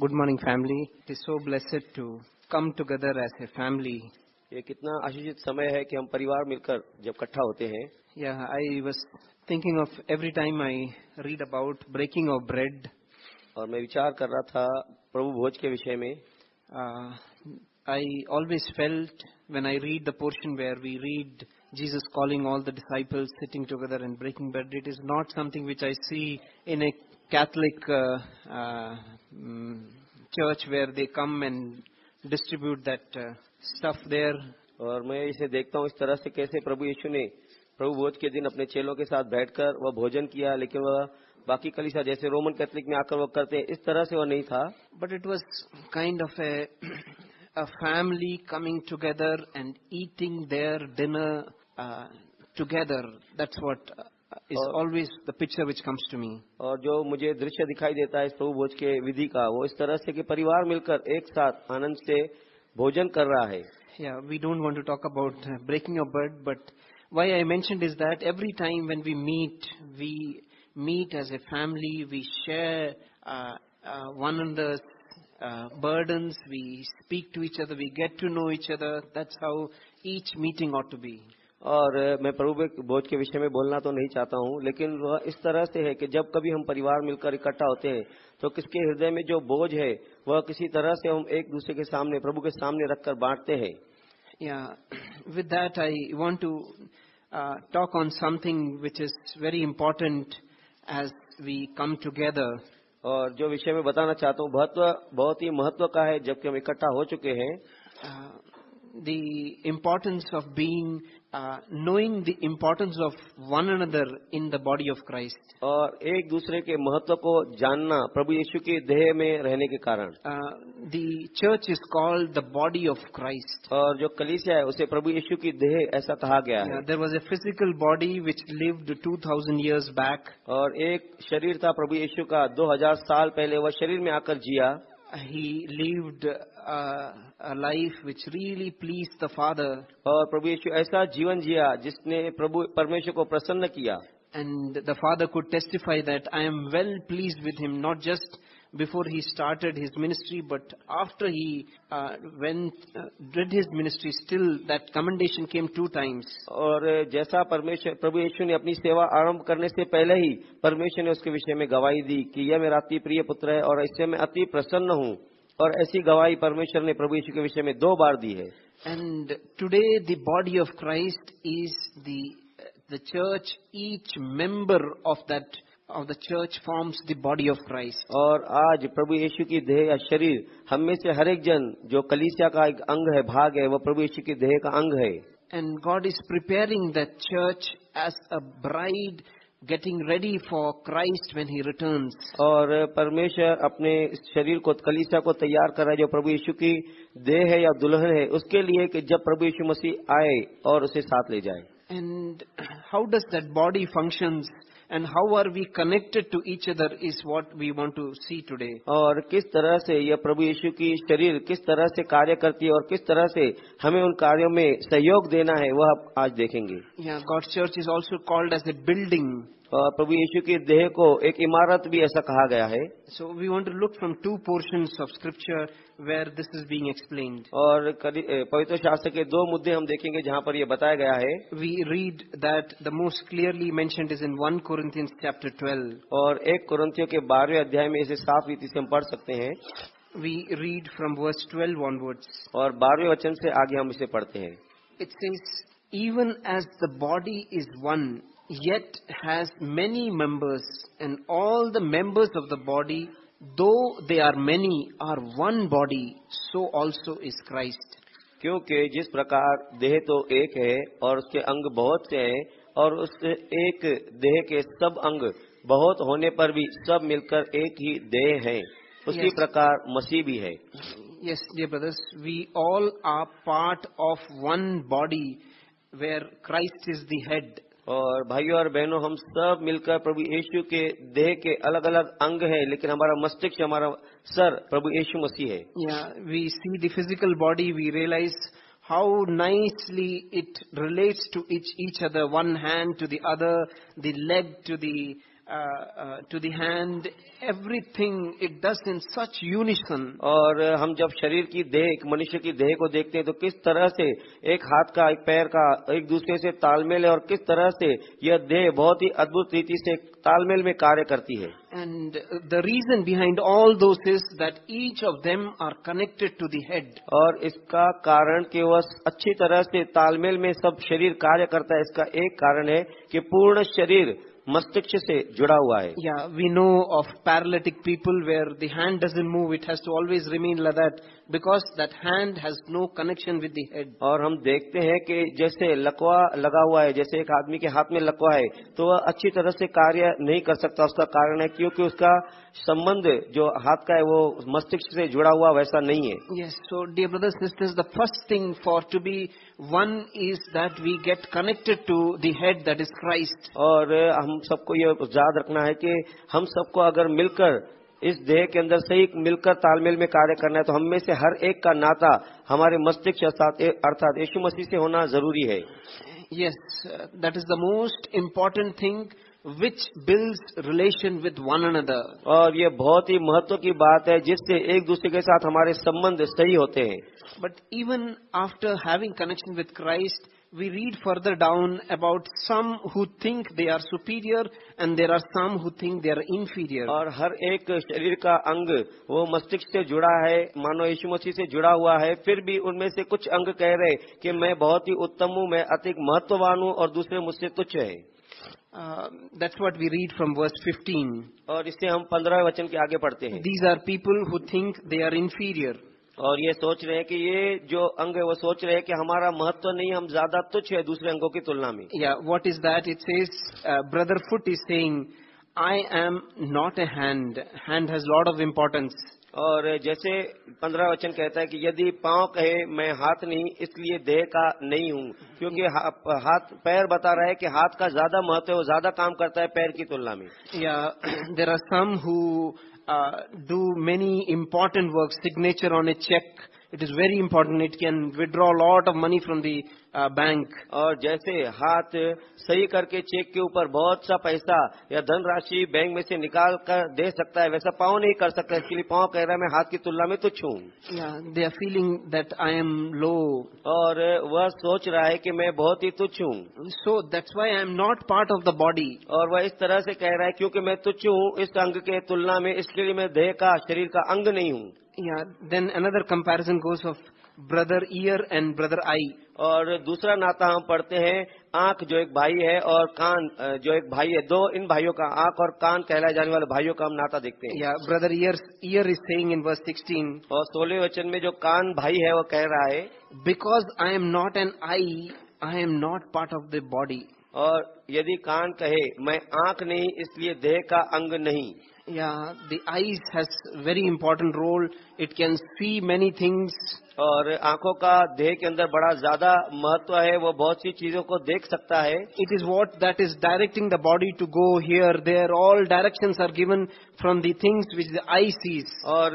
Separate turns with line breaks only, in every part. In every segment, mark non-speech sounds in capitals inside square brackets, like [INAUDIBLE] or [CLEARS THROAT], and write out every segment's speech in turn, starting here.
Good morning, family. It is so blessed to come together as a family.
ये कितना आशीषित समय है कि हम परिवार मिलकर जब इकट्ठा होते हैं
Yeah, I was thinking of every time I read about breaking of bread,
और मैं विचार कर रहा था प्रभु भोज के विषय में
uh, I always felt when I read the portion where we read Jesus calling all the disciples sitting together and breaking bread, it is not something which I see in a Catholic uh, uh, mm, church where they come and distribute that uh, stuff there.
और मैं इसे देखता हूँ इस तरह से कैसे प्रभु यीशु ने प्रभु भोज के दिन अपने चेलों के साथ बैठकर वह भोजन किया लेकिन वह बाकी कलिसा जैसे रोमन कैथलिक में आकर वह करते इस तरह से वह नहीं था
but it was kind of a family coming together and eating their dinner together that's what is
और-
always the picture which comes to me.
और जो मुझे दृश्य दिखाई देता है इस प्रभु भोज के विधि का वो इस तरह से कि परिवार मिलकर एक साथ आनंद से भोजन कर रहा है
Yeah, we don't want to talk about uh, breaking of bread, but why I mentioned is that every time when we meet, we meet as a family, we share uh, uh, one another's uh, burdens, we speak to each other, we get to know each other. That's how each meeting ought to be.
और मैं प्रभु बोझ के विषय में बोलना तो नहीं चाहता हूँ लेकिन वह इस तरह से है कि जब कभी हम परिवार मिलकर इकट्ठा होते हैं तो किसके हृदय में जो बोझ है वह किसी तरह से हम एक दूसरे के सामने प्रभु के सामने रखकर बांटते हैं। [CLEARS THROAT]
With that I want to uh, talk on something which is very important as we come together.
और जो विषय में बताना चाहता हूँ महत्व बहुत ही महत्व का है जबकि हम इकट्ठा हो चुके हैं।
Uh, the importance of being uh, knowing the importance of one another in the body of Christ.
और एक दूसरे के महत्व को जानना प्रभु यीशु के देह में रहने के कारण
Uh, the church is called the body of Christ.
और जो कलीसिया है उसे प्रभु यीशु की देह ऐसा कहा गया है
there was a physical body which lived 2000 years back.
और एक शरीर था प्रभु यीशु का 2000 साल पहले वह शरीर में आकर जिया
He lived uh, a life which really pleased the Father,
और प्रभु यीशु ऐसा जीवन जिया जिसने प्रभु परमेश्वर को प्रसन्न किया
and the Father could testify that I am well pleased with him, not just before he started his ministry, but after he uh, went uh, did his ministry. Still, that commendation came two times.
और जैसा परमेश्वर प्रभु यीशु ने अपनी सेवा आरंभ करने से पहले ही परमेश्वर ने उसके विषय में गवाही दी कि यह मेरा अति प्रिय पुत्र है और इससे मैं अति प्रसन्न हूँ और ऐसी गवाही परमेश्वर ने प्रभु यीशु के विषय में दो बार दी है
And today, the body of Christ is the the church. Each member of that of the church forms the body of Christ.
और आज प्रभु यीशु की देह या शरीर हम में से हर एक जन जो कलीसिया का एक अंग है भाग है वो प्रभु यीशु की देह का अंग है
And God is preparing the church as a bride getting ready for Christ when He returns.
और परमेश्वर अपने शरीर को कलीसिया को तैयार कर रहा है जो प्रभु यीशु की देह है या दुल्हन है उसके लिए कि जब प्रभु यीशु मसीह आए और उसे साथ ले जाए
And [CLEARS THROAT] how does that body functions and how are we connected to each other is what we want to see today.
और किस तरह से यह प्रभु यीशु की शरीर किस तरह से कार्य करती है और किस तरह से हमें उन कार्यों में सहयोग देना है वह आप आज देखेंगे
Yeah, God's church is also called as a building.
प्रभु यीशु के देह को एक इमारत भी ऐसा कहा गया है।
So we want look from two portion of scripture where this is being explain
और पवित्र शास्त्र के दो मुद्दे हम देखेंगे जहाँ पर यह बताया गया है।
We read that the most clearly mention is in one Corinthian chapter twelve
और एक कुरंथियों के बारहवें अध्याय में इसे साफ़ रीति से हम पढ़ सकते हैं।
We read from verse twelve onwards
और बारहवें वचन से आगे हम इसे पढ़ते हैं।
It since even as the body is one yet has many members, and all the members of the body, though they are many, are one body, so also is Christ.
क्योंकि जिस प्रकार देह तो एक है और उसके अंग बहुत से हैं और उस एक देह के सब अंग बहुत होने पर भी सब मिलकर एक ही देह है उसी
Yes.
प्रकार मसीह भी है
Yes, dear brothers, we all are part of one body where Christ is the head.
और भाइयों और बहनों, हम सब मिलकर प्रभु यीशु के देह के अलग अलग अंग हैं, लेकिन हमारा मस्तिष्क, हमारा सर प्रभु यीशु मसीह है।
We see the physical body we realize how nicely it relates to each each other one hand to the other the leg to the uh, to the hand, everything it does in such unison.
और हम जब शरीर की देह मनुष्य की देह को देखते हैं तो किस तरह से एक हाथ का एक पैर का एक दूसरे से तालमेल है और किस तरह से यह देह बहुत ही अद्भुत रीति से तालमेल में कार्य करती है
And uh, the reason behind all those is that each of them are connected to the head.
और इसका कारण कि वह अच्छी तरह से तालमेल में सब शरीर कार्य करता है इसका एक कारण है कि पूर्ण शरीर मस्तिष्क से जुड़ा हुआ है।
या we know of paralytic people where the hand doesn't move it has to always remain लदट because that hand has no connection with the head
और हम देखते हैं कि जैसे लकवा लगा हुआ है जैसे एक आदमी के हाथ में लकवा है तो वह अच्छी तरह से कार्य नहीं कर सकता। उसका कारण है क्योंकि उसका संबंध जो हाथ का है वो मस्तिष्क से जुड़ा हुआ वैसा नहीं है।
Yes so dear brothers this is the first thing for to be one is that we get connected to the head that is Christ.
और हम सबको ये याद रखना है कि हम सबको अगर मिलकर इस देह के अंदर सही मिलकर तालमेल में कार्य करना है तो हम में से हर एक का नाता हमारे मस्तिष्क अर्थात अर्थात यीशु मसीह से होना ज़रूरी है
Yes, that is the most most thing thing which builds relation with one another.
और ये बहुत ही महत्व की बात है जिससे एक दूसरे के साथ हमारे संबंध सही होते हैं
But even after having connection with Christ, we read further down about some who think they are superior and there are some who think they are inferior.
और हर एक शरीर का अंग वो मस्तिष्क से जुड़ा है मानो यीशु मसीह से जुड़ा हुआ है फिर भी उनमें से कुछ अंग कह रहे कि मैं बहुत ही उत्तम हूँ मैं अधिक महत्ववान हूँ और दूसरे मुझसे तुच्छ है
Uh, that's what we read from verse 15.
और इससे हम पंद्रह वचन के आगे पढ़ते हैं
These are people who think they are inferior.
और ये सोच रहे हैं कि ये जो अंग है वो सोच रहे हैं कि हमारा महत्व नहीं हम ज्यादा तुच्छ है दूसरे अंगों की तुलना में
Yeah, what is that? It says, uh, Brother Foot is saying, I am not a hand. Hand has lot of importance.
और जैसे पंद्रह वचन कहता है कि यदि पाँव कहे मैं हाथ नहीं इसलिए देह का नहीं हूँ। क्योंकि हा, हाथ पैर बता रहा है कि हाथ का ज़्यादा महत्व है ज़्यादा काम करता है पैर की तुलना में।
या there are some who do many important work signature on a cheque it is very important it can withdraw lot of money from the bank.
और जैसे हाथ सही करके चेक के ऊपर बहुत सा पैसा या धनराशि बैंक में से निकाल कर दे सकता है वैसा पाँव नहीं कर सकता। इसके लिए पाँव कह रहा है मैं हाथ की तुलना में तुच्छ हूँ
they are feeling feeling I am low
और वह सोच रहा है कि मैं बहुत ही तुच्छ हूँ।
So that's why I am not part of the body
और वह इस तरह से कह रहा है क्योंकि मैं तुच्छ हूँ इस अंग के तुलना में इसके लिए मैं देह का शरीर का अंग नहीं हूँ।
Then another another comparison of brother ear and brother eye.
और दूसरा नाता हम पढ़ते हैं आँख जो एक भाई है और कान जो एक भाई है दो इन भाइयों का आँख और कान कहलाए जाने वाले भाइयों का हम नाता देखते हैं।
या brother ears ear is saying in verse 16
और सोलह वचन में जो कान भाई है वो कह रहा है
because I am not an eye I am not part of the body
और यदि कान कहे मैं आँख नहीं इसलिए देह का अंग नहीं।
या the eyes has very important role it can see many things
और आँखों का देह के अंदर बड़ा ज़्यादा महत्व है, वो बहुत सी चीज़ों को देख सकता है।
It is what that is directing the body to go here there all direction are given from the things which the eye sees.
और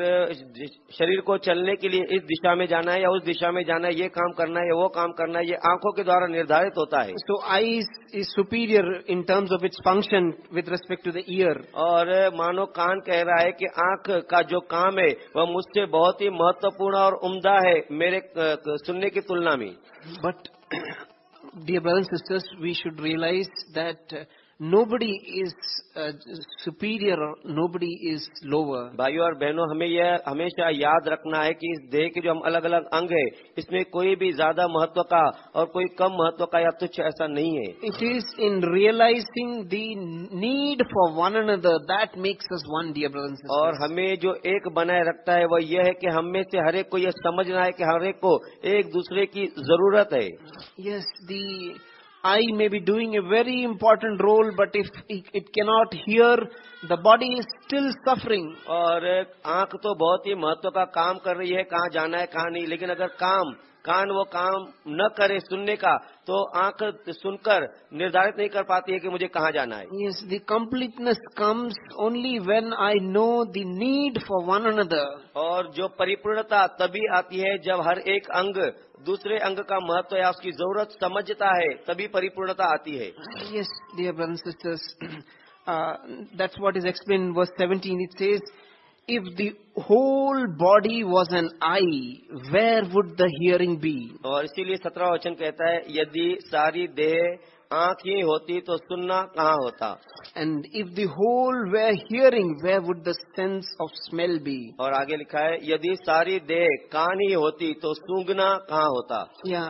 शरीर को चलने के लिए इस दिशा में जाना है या उस दिशा में जाना है ये काम करना है या वो काम करना है ये आँखों के द्वारा निर्धारित होता है
So eyes is superior in terms of its function with respect to the ear.
और मानो कान कह रहा है कि आँख का जो काम है वह मुझसे बहुत ही महत्वपूर्ण और उम्दा है मेरे अ, सुनने की तुलना में
But, dear brothers and sisters, we should realize that uh, nobody is uh, superior or nobody is lower.
भाइयों और बहनों हमें यह हमेशा याद रखना है कि इस देह के जो हम अलग अलग अंग है इसमें कोई भी ज़्यादा महत्व का और कोई कम महत्व का या तुच्छ ऐसा नहीं है।
It is in realizing the need for one another that makes us one, dear brothers
और हमें जो एक बनाए रखता है वह यह है कि हम में से हर एक को यह समझना है कि हर एक को एक दूसरे की ज़रूरत है।
Yes, the eye may be doing a very important role, but if it, it cannot hear, the body is still suffering.
और आँख तो बहुत ही महत्व का काम कर रही है कहाँ जाना है कहाँ नहीं लेकिन अगर काम कान वो काम न करे सुनने का तो आँख सुनकर निर्धारित नहीं कर पाती है कि मुझे कहाँ जाना है
Yes, the completeness comes only when I know the need for one another.
और जो परिपूर्णता तभी आती है जब हर एक अंग दूसरे अंग का महत्व या उसकी ज़रूरत समझता है तभी परिपूर्णता आती है
Yes, dear brothers and sisters, uh, that's what is explained in verse 17. It says, if the whole body was an eye, where would the hearing be?
और इसीलिए सत्रह वचन कहता है यदि सारी देह आँख ही होती तो सुनना कहाँ होता?
And if the whole were hearing where would the sense of smell be
और आगे लिखा है यदि सारी देह कान ही होती तो सूंघना कहाँ होता?
या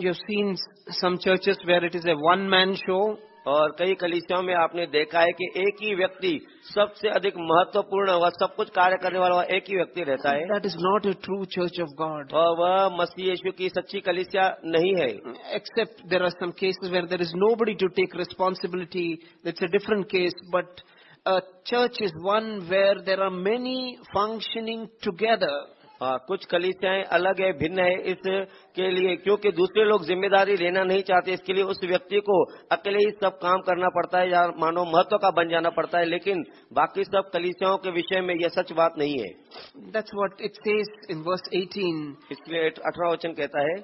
you seen some churches where it is a one man show
और कई कलिसियों में आपने देखा है कि एक ही व्यक्ति सबसे अधिक महत्वपूर्ण व सब कुछ कार्य करने वाला हुआ एक ही व्यक्ति रहता है।
That is not a true church of God
और वह मसीह यीशु की सच्ची कलिसिया नहीं है।
Except there are some cases where there is nobody to take responsibility that's a different case but church is one where there are many functioning together
हाँ, कुछ कलिसियाएँ अलग है भिन्न है इसके लिए क्योंकि दूसरे लोग ज़िम्मेदारी लेना नहीं चाहते इसके लिए उस व्यक्ति को अकेले ही सब काम करना पड़ता है या मानो महत्व का बन जाना पड़ता है लेकिन बाकी सब कलिसियाओं के विषय में यह सच बात नहीं है
That's what it says in verse 18.
इसलिए अठारह वचन कहता है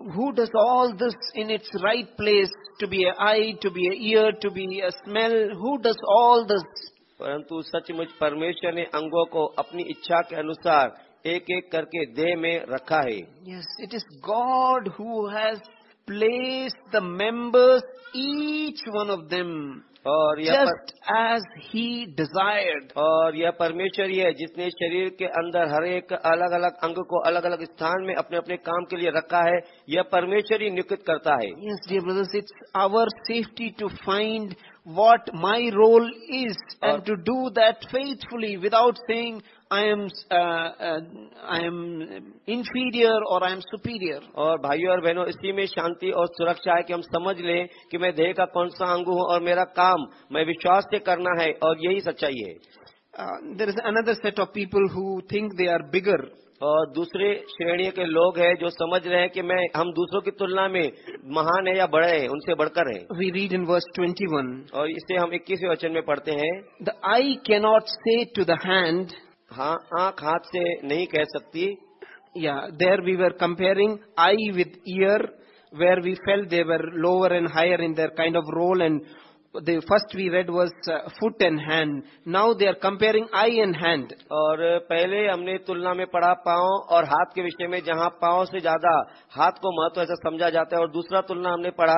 Who does all this in its right place to be an eye, to be an ear, to be a smell? Who does all this?
परंतु सचमुच परमेश्वर ने अंगों को अपनी इच्छा के अनुसार एक एक करके देह में रखा है।
Yes it is God who has place the members each one of them
और
जस्ट एज ही डिजायर्ड
और यह परमेश्वर ही है जिसने शरीर के अंदर हर एक अलग अलग अंग को अलग अलग स्थान में अपने अपने काम के लिए रखा है यह परमेश्वर ही नियुक्त करता है।
Yes dear brothers it's our safety to find what my role is and to do that faithfully without saying I am uh, uh, I am inferior or I am superior.
और भाइयों और बहनों इसी में शांति और सुरक्षा है कि हम समझ लें कि मैं देह का कौन सा अंग हूँ और मेरा काम मैं विश्वास से करना है और यही सच्चाई है
Uh, there is another set of people who think they are bigger.
और दूसरे श्रेणी के लोग हैं जो समझ रहे हैं कि मैं हम दूसरों की तुलना में महान है या बड़े हैं उनसे बढ़कर हैं
We read in verse 21.
और इसे हम 21वें वचन में पढ़ते हैं
The eye cannot say to the hand,
हाँ आँख हाथ से नहीं कह सकती।
या there we were comparing eye with ear where we feel they're lower and higher in their kind of role and the first we read was foot and hand now they are comparing eye and hand
और पहले हमने तुलना में पढ़ा पाओ और हाथ के विषय में जहाँ पाओ से ज़्यादा हाथ को महत्व ऐसा समझा जाता है और दूसरा तुलना हमने पढ़ा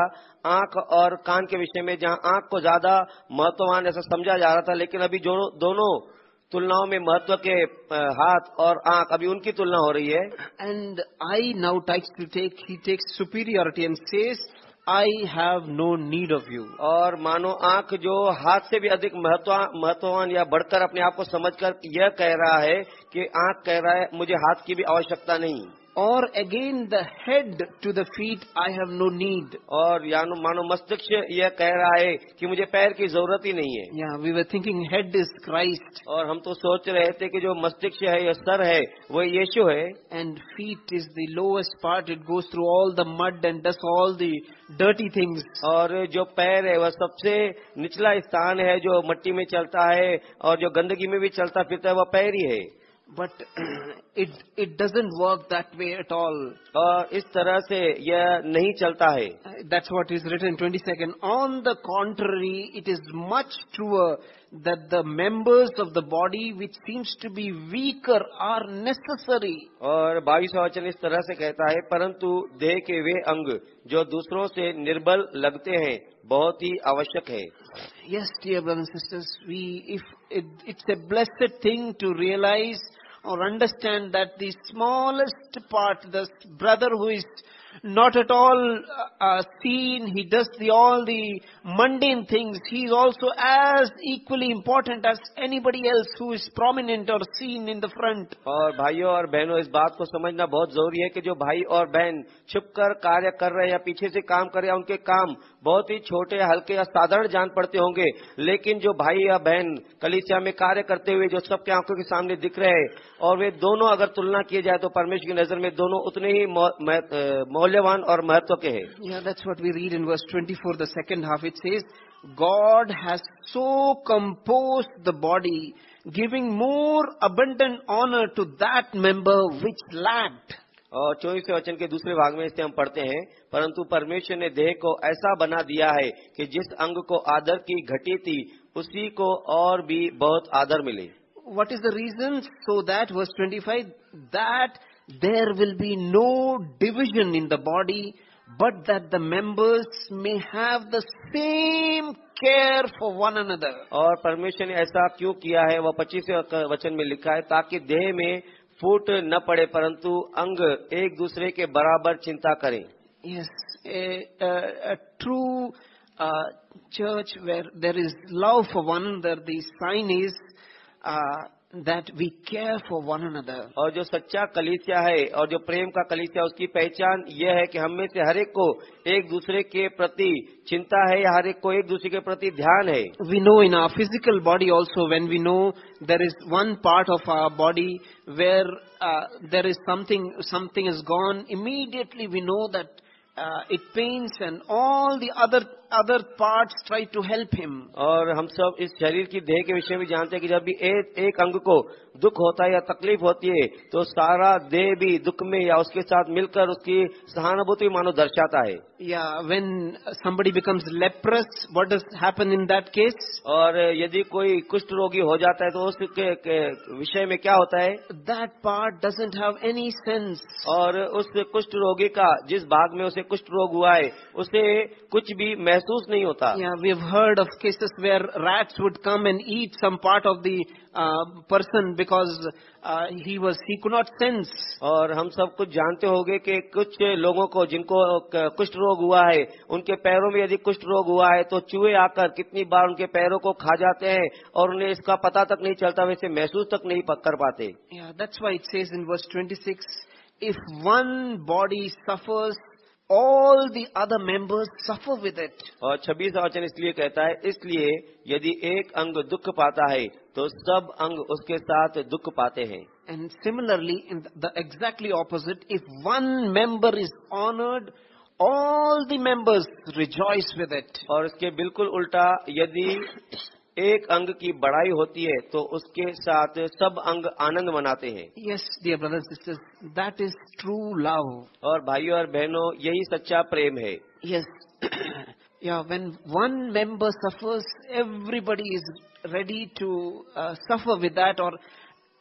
आँख और कान के विषय में जहाँ आँख को ज़्यादा महत्ववान ऐसा समझा जा रहा था लेकिन अभी दोनों तुलनाओं में महत्व के हाथ और आँख अभी उनकी तुलना हो रही है।
And eye now tries to take he takes superiority and says I have no need of you
और मानो आँख जो हाथ से भी अधिक महत्वान महत्ववान या बढ़कर अपने आप को समझकर यह कह रहा है कि आँख कह रहा है मुझे हाथ की भी आवश्यकता नहीं।
और again the head to the feet I have no need
और यानो मानो मस्तिष्क यह कह रहा है कि मुझे पैर की ज़रूरत ही नहीं है।
या we were thinking head is Christ
और हम तो सोच रहे थे कि जो मस्तिष्क है या सर है वो ये शो है।
And feet is the lowest part it goes through all the mud and does all the dirty things
और जो पैर है वह सबसे निचला स्थान है जो मट्टी में चलता है और जो गंदगी में भी चलता फिरता है वह पैर ही है।
But [CLEARS THROAT] it it doesn't work that way at all.
और इस तरह से यह नहीं चलता है
Uh, That's what is written in 22nd. On the contrary, it is much truer that the members of the body which seems to be weaker are necessary.
और बाईस वचन इस तरह से कहता है परंतु देह के वे अंग जो दूसरों से निर्बल लगते हैं बहुत ही आवश्यक है
Yes, dear brothers and sisters, we, if it, it's a blessed thing to realize or understand that the smallest part, the brother who is not at all uh, uh, seen, he does the, all the mundane things, he is also as equally important as anybody else who is prominent or seen in the front.
और भाइयों और बहनों इस बात को समझना बहुत ज़रूरी है कि जो भाई और बहन छुपकर कार्य कर रहे हैं या पीछे से काम कर रहे हैं उनके काम बहुत ही छोटे हल्के या साधारण जान पड़ते होंगे। लेकिन जो भाई या बहन कलिसिया में कार्य करते हुए जो सबके आँखों के सामने दिख रहे हैं और वे दोनों अगर तुलना किए जाए तो परमेश्वर की नज़र में दोनों उतने ही मौल्यवान और महत्व के हैं।
God has so composed the body, giving more abundant honor to that member which लैक्ट
और चौबीसवें वचन के दूसरे भाग में इसे हम पढ़ते हैं परंतु परमेश्वर ने देह को ऐसा बना दिया है कि जिस अंग को आदर की घटी थी उसी को और भी बहुत आदर मिले।
What is the reason so that verse twenty five that there will be no division in the body, but that the members may have the same care for one another.
और परमेश्वर ने ऐसा क्यों किया है वह पच्चीसवें वचन में लिखा है ताकि देह में फूट न पड़े परंतु अंग एक दूसरे के बराबर चिंता करें
Yes, a, a, a true uh, church where there is love for one another, the sign is uh, that we care for one another.
और जो सच्चा कलीसिया है और जो प्रेम का कलीसिया उसकी पहचान यह है कि हम में से हर एक को एक दूसरे के प्रति चिंता है या हर एक को एक दूसरे के प्रति ध्यान है
We know in our physical body also when we know there is one part of our body where uh, there is something, something is gone, immediately we know that uh, it pains and all the other, other parts try to help him.
और हम सब इस शरीर की देह के विषय में जानते हैं कि जब भी एक, एक अंग को दुख होता है या तकलीफ़ होती है तो सारा देह भी दुख में या उसके साथ मिलकर उसकी सहानुभूति मानो दर्शाता है
Yeah, when somebody becomes leprous, what does happen in that case?
और यदि कोई कुष्ठ रोगी हो जाता है तो उसके विषय में क्या होता है
That part doesn't have any sense.
और उस कुष्ठ रोगी का जिस भाग में उसे कुष्ठ रोग हुआ है उसे कुछ भी महसूस महसूस नहीं होता।
We heard of cases where rats would come and eat some part of the person because he was he could not sense
और हम सब कुछ जानते होंगे कि कुछ लोगों को जिनको कुष्ठ रोग हुआ है उनके पैरों में यदि कुष्ठ रोग हुआ है तो चूहे आकर कितनी बार उनके पैरों को खा जाते हैं और उन्हें इसका पता तक नहीं चलता वैसे महसूस तक नहीं पक कर पाते।
That's why it says in verse twenty six if one body suffers all the other members suffer with it.
और छब्बीस वचन इसलिए कहता है इसलिए यदि एक अंग दुख पाता है तो सब अंग उसके साथ दुख पाते हैं
And similarly, in the, the exactly opposite, if one member is honored, all the members rejoice with it.
और इसके बिल्कुल उल्टा यदि एक अंग की बढ़ाई होती है तो उसके साथ सब अंग आनंद मनाते हैं।
Yes dear brother sisters that is true love
और भाइयों और बहनों यही सच्चा प्रेम है।
Yes when one member suffers everybody is ready to suffer with that और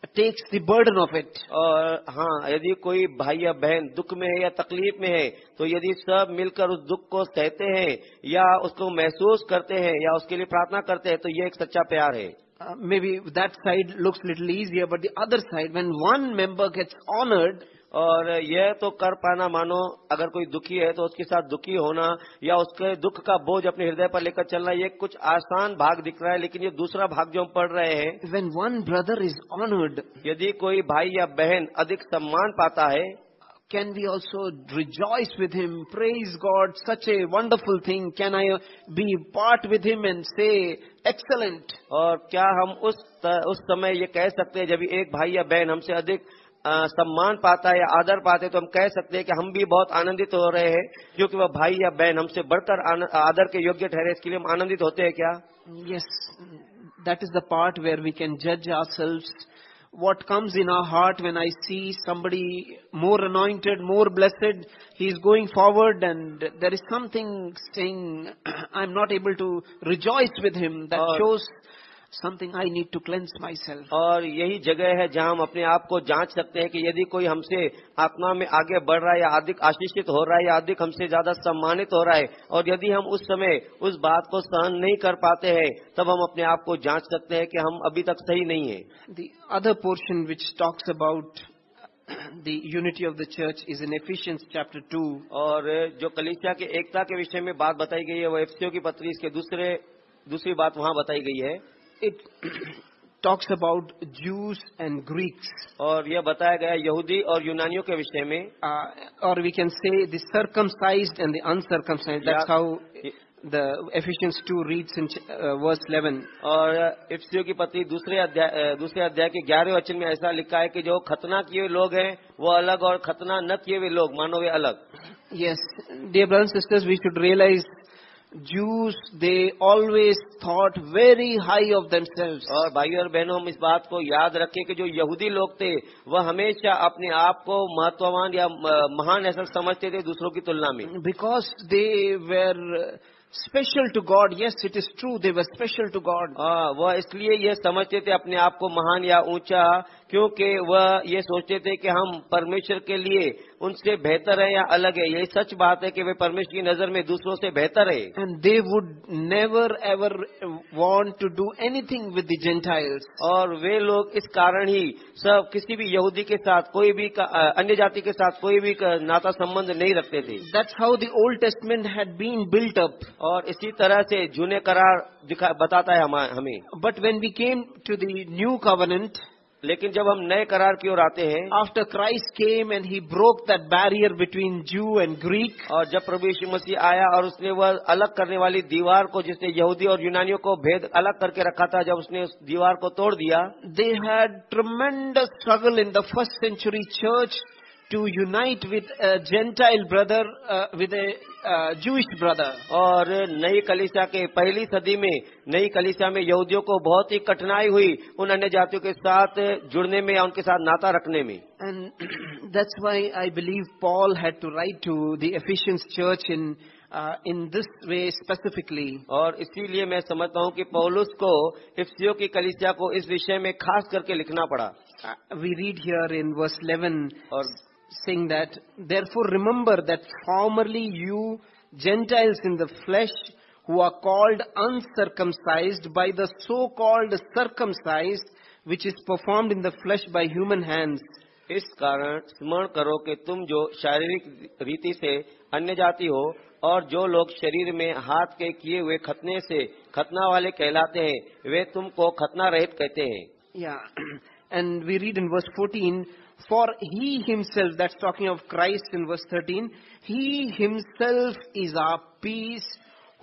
takes the burden of it
और हाँ यदि कोई भाई या बहन दुख में है या तकलीफ़ में है तो यदि सब मिलकर उस दुख को सहते हैं या उसको महसूस करते हैं या उसके लिए प्रार्थना करते हैं तो ये एक सच्चा प्यार है।
Maybe that side looks little easier but the other side when one member gets honoured
और यह तो कर पाना मानो अगर कोई दुखी है तो उसके साथ दुखी होना या उसके दुख का बोझ अपने हृदय पर लेकर चलना ये कुछ आसान भाग दिख रहा है लेकिन ये दूसरा भाग जो हम पढ़ रहे हैं
when one brother is honoured
यदि कोई भाई या बहन अधिक सम्मान पाता है
can we also rejoice with him? Praise God, such a wonderful thing. Can I uh, be part with him and say, excellent?
और क्या हम उस उस समय ये कह सकते हैं जब एक भाई या बहन हमसे अधिक सम्मान पाता है या आदर पाते तो हम कह सकते हैं कि हम भी बहुत आनंदित हो रहे हैं जो कि वह भाई या बहन हमसे बढ़कर आदर के योग्य ठहरे इसके लिए हम आनंदित होते हैं क्या?
Yes that is the part where we can जज ourselves what comes in our heart when I see someone more anointed more blessed he is going forward and there is something I am not able to rejoice with him that shows something I need to cleanse myself.
और यही जगह है जहाँ हम अपने आप को जाँच सकते हैं कि यदि कोई हमसे आत्मा में आगे बढ़ रहा है या अधिक आशीषित हो रहा है या अधिक हमसे ज़्यादा सम्मानित हो रहा है और यदि हम उस समय उस बात को सहन नहीं कर पाते हैं तब हम अपने आप को जाँच सकते हैं कि हम अभी तक सही नहीं है
The other portion which talks about the unity of the church is in Ephesians chapter 2.
और जो कलिसिया के एकता के विषय में बात बताई गई है वो एफसीओ की पत्री इसके दूसरे दूसरी बात वहाँ बताई गई है
It talks about Jews and Greeks.
और यह बताया गया यहूदी और यूनानियों के विषय में
Uh, or we can say the circumcised and the uncircumcised. That's how the Ephesians 2 reads in uh, verse 11.
और इफ्सियों की पत्री दूसरे अध्याय अ, दूसरे अध्याय के ग्यारह वचन में ऐसा लिखा है कि जो खतना किए हुए लोग हैं वो अलग और खतना न किए हुए लोग मानो वे अलग
Yes, dear brothers and sisters, we should realize Jews, they always thought very high of themselves.
और भाई और बहनों हम इस बात को याद रखें कि जो यहूदी लोग थे वह हमेशा अपने आप को महत्ववान या महान ऐसा समझते थे दूसरों की तुलना में
Because they were special to God. Yes, it is true, they were special to God.
वह इसलिए यह समझते थे अपने आप को महान या ऊँचा क्योंकि वह ये सोचते थे कि हम परमेश्वर के लिए उनसे बेहतर है या अलग है यही सच बात है कि वे परमेश्वर की नज़र में दूसरों से बेहतर है
and they would never ever want to do with the Gentiles.
और वे लोग इस कारण ही सब किसी भी यहूदी के साथ कोई भी अन्य जाति के साथ कोई भी नाता संबंध नहीं रखते थे
That's how the Old Testament had been built up.
और इसी तरह से जूने करार बताता है हमें
but when we came to the new covenant,
लेकिन जब हम नए करार की ओर आते हैं
after Christ came and he broke that barrier between Jew and Greek
और जब प्रभु मसीह आया और उसने वह अलग करने वाली दीवार को जिसने यहूदी और यूनानियों को भेद अलग करके रखा था जब उसने उस दीवार को तोड़ दिया
they had tremendous struggle in the first century church to unite with a Gentile brother, uh, with a uh, Jewish brother.
और नई कलिसिया के पहली सदी में नई कलिसिया में यहूदियों को बहुत ही कठिनाई हुई उन अन्य जातियों के साथ जुड़ने में या उनके साथ नाता रखने में
And that's why I believe Paul had to write to the Ephesians church in, uh, in this way specifically.
और इसीलिए मैं समझता हूँ कि पौलुस को इफ्सियों की कलिसिया को इस विषय में खास करके लिखना पड़ा
Uh, we read here in verse 11
और
saying that, Therefore remember that formerly you, Gentiles in the flesh, who are called uncircumcised by the so-called circumcised, which is performed in the flesh by human hands,
इस कारण स्मरण करो कि तुम जो शारीरिक रीति से अन्य जाति हो और जो लोग शरीर में हाथ के किए हुए खतने से खतना वाले कहलाते हैं वे तुमको खतना रहित कहते हैं
Yeah. And we read in verse 14, For he himself, that's talking of Christ in verse 13, he himself is our peace,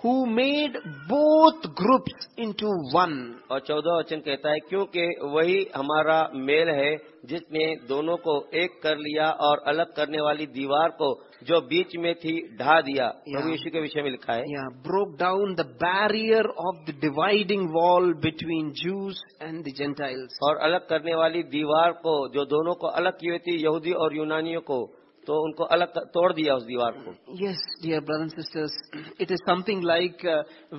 who made both groups into one.
और चौदह वचन कहता है क्योंकि वही हमारा मेल है जिसने दोनों को एक कर लिया और अलग करने वाली दीवार को जो बीच में थी ढा दिया। प्रभु यीशु के विषय में लिखा है।
Yeah, broke down the barrier of the dividing wall between Jews and the
और अलग करने वाली दीवार को जो दोनों को अलग की हुई थी यहूदी और यूनानियों को तो उनको अलग तोड़ दिया उस दीवार को।
Yes dear brother and sisters it is something like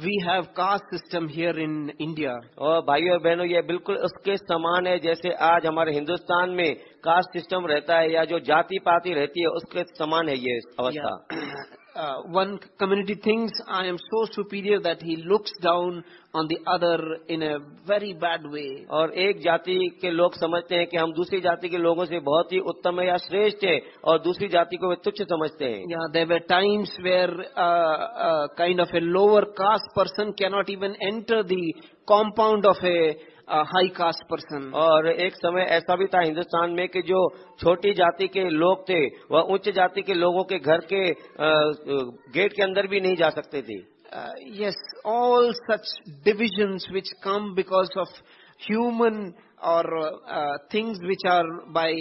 we have caste system here in India
और भाइयों और बहनों ये बिल्कुल उसके समान है जैसे आज हमारे हिंदुस्तान में कास्ट सिस्टम रहता है या जो जाति पाति रहती है उसके समान है ये अवस्था.
Uh, one community thinks I am so superior that he looks down on the other in a very bad way.
और एक जाति के लोग समझते हैं कि हम दूसरी जाति के लोगों से बहुत ही उत्तम है या श्रेष्ठ है और दूसरी जाति को वे तुच्छ समझते हैं
Yeah, there were times where uh, uh, kind of a lower caste person cannot even enter the compound of a, high caste person
और एक समय ऐसा भी था हिंदुस्तान में कि जो छोटी जाति के लोग थे वह उच्च जाति के लोगों के घर के गेट के अंदर भी नहीं जा सकते थे।
Yes all such division which come because of human और things which are by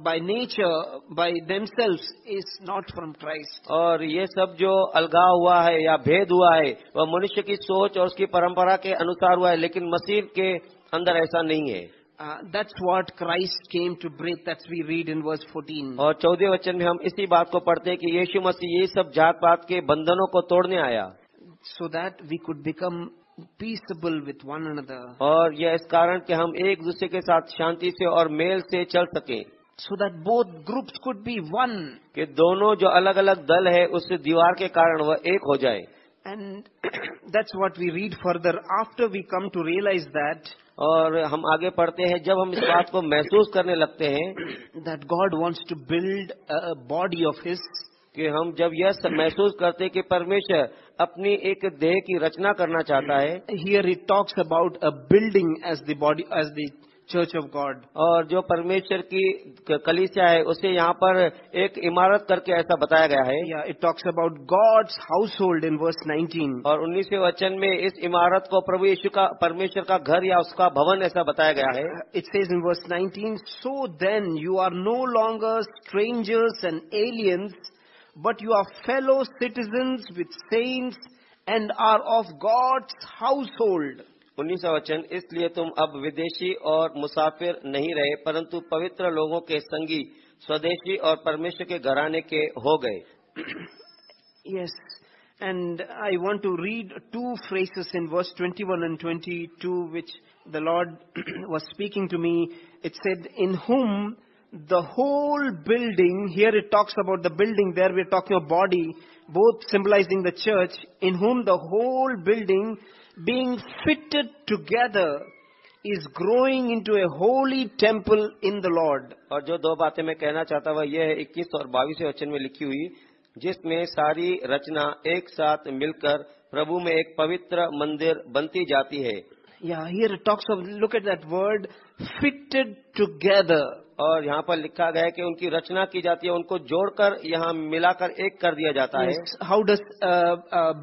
by nature by themselves is not from Christ
और ये सब जो अलगाव हुआ है या भेद हुआ है वह मनुष्य की सोच और उसकी परंपरा के अनुसार हुआ है लेकिन मसीह के अंदर ऐसा नहीं है
Uh, that's what Christ came to break. That's we read in verse 14.
और चौदह वचन में हम इसी बात को पढ़ते हैं कि यीशु मसीह ये सब जात पात के बंधनों को तोड़ने आया
So that we could become peaceable with one another.
और यह इस कारण कि हम एक दूसरे के साथ शांति से और मेल से चल सकें
So that both groups could be one.
कि दोनों जो अलग अलग दल है उस दीवार के कारण वह एक हो जाए
And that's what we read further. After we come to realize that,
और हम आगे पढ़ते हैं जब हम इस बात को महसूस करने लगते हैं
that God wants to build body of his
कि हम जब यह महसूस करते हैं कि परमेश्वर अपनी एक देह की रचना करना चाहता है
here it talks about a building as the body as the church of God
और जो परमेश्वर की कलिसिया है उसे यहाँ पर एक इमारत करके ऐसा बताया गया है।
या it talks about God's household in verse 19
और 19वें वचन में इस इमारत को प्रभु यीशु का परमेश्वर का घर या उसका भवन ऐसा बताया गया है।
It says in verse 19 so then you are no longer strangers and aliens but you are fellow citizens with saints and are of God's household
उन्नीसवा वचन इसलिए तुम अब विदेशी और मुसाफिर नहीं रहे परंतु पवित्र लोगों के संगी स्वदेशी और परमेश्वर के घराने के हो गए [CLEARS THROAT]
Yes. And I want to read two phrases in verse 21 and 22 which the Lord [CLEARS THROAT] was speaking to me. It said, in whom the whole building, here it talks about the building, there we're talking of body, both symbolizing the church, in whom the whole building being fitted together is growing into a holy temple in the Lord.
और जो दो बातें मैं कहना चाहता हूँ यह है, इक्कीस और बाईसवें वचन में लिखी हुई, जिसमें सारी रचना एक साथ मिलकर प्रभु में एक पवित्र मंदिर बनती जाती है
या here talks of look at that word fitted together
और यहाँ पर लिखा गया है कि उनकी रचना की जाती है उनको जोड़कर यहाँ मिलाकर एक कर दिया जाता
yes. है how does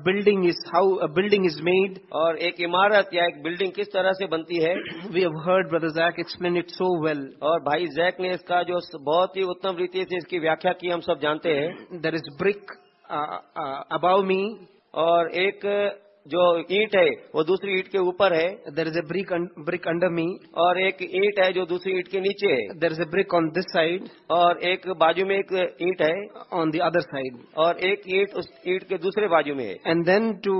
building is how building is made
और एक इमारत या एक बिल्डिंग किस तरह से बनती है?
We have heard brother Jack explain it so well
और भाई जैक ने इसका जो बहुत ही उत्तम रीति से इसकी व्याख्या की हम सब जानते हैं।
There is brick above me
और एक जो ईट है वो दूसरी ईट के ऊपर है।
There is a brick brick under me
और एक ईट है जो दूसरी ईट के नीचे है।
There is a brick on this side
और एक बाजू में एक ईट है।
ऑन द अदर साइड
और एक ईट उस ईट के दूसरे बाजू में है।
And then to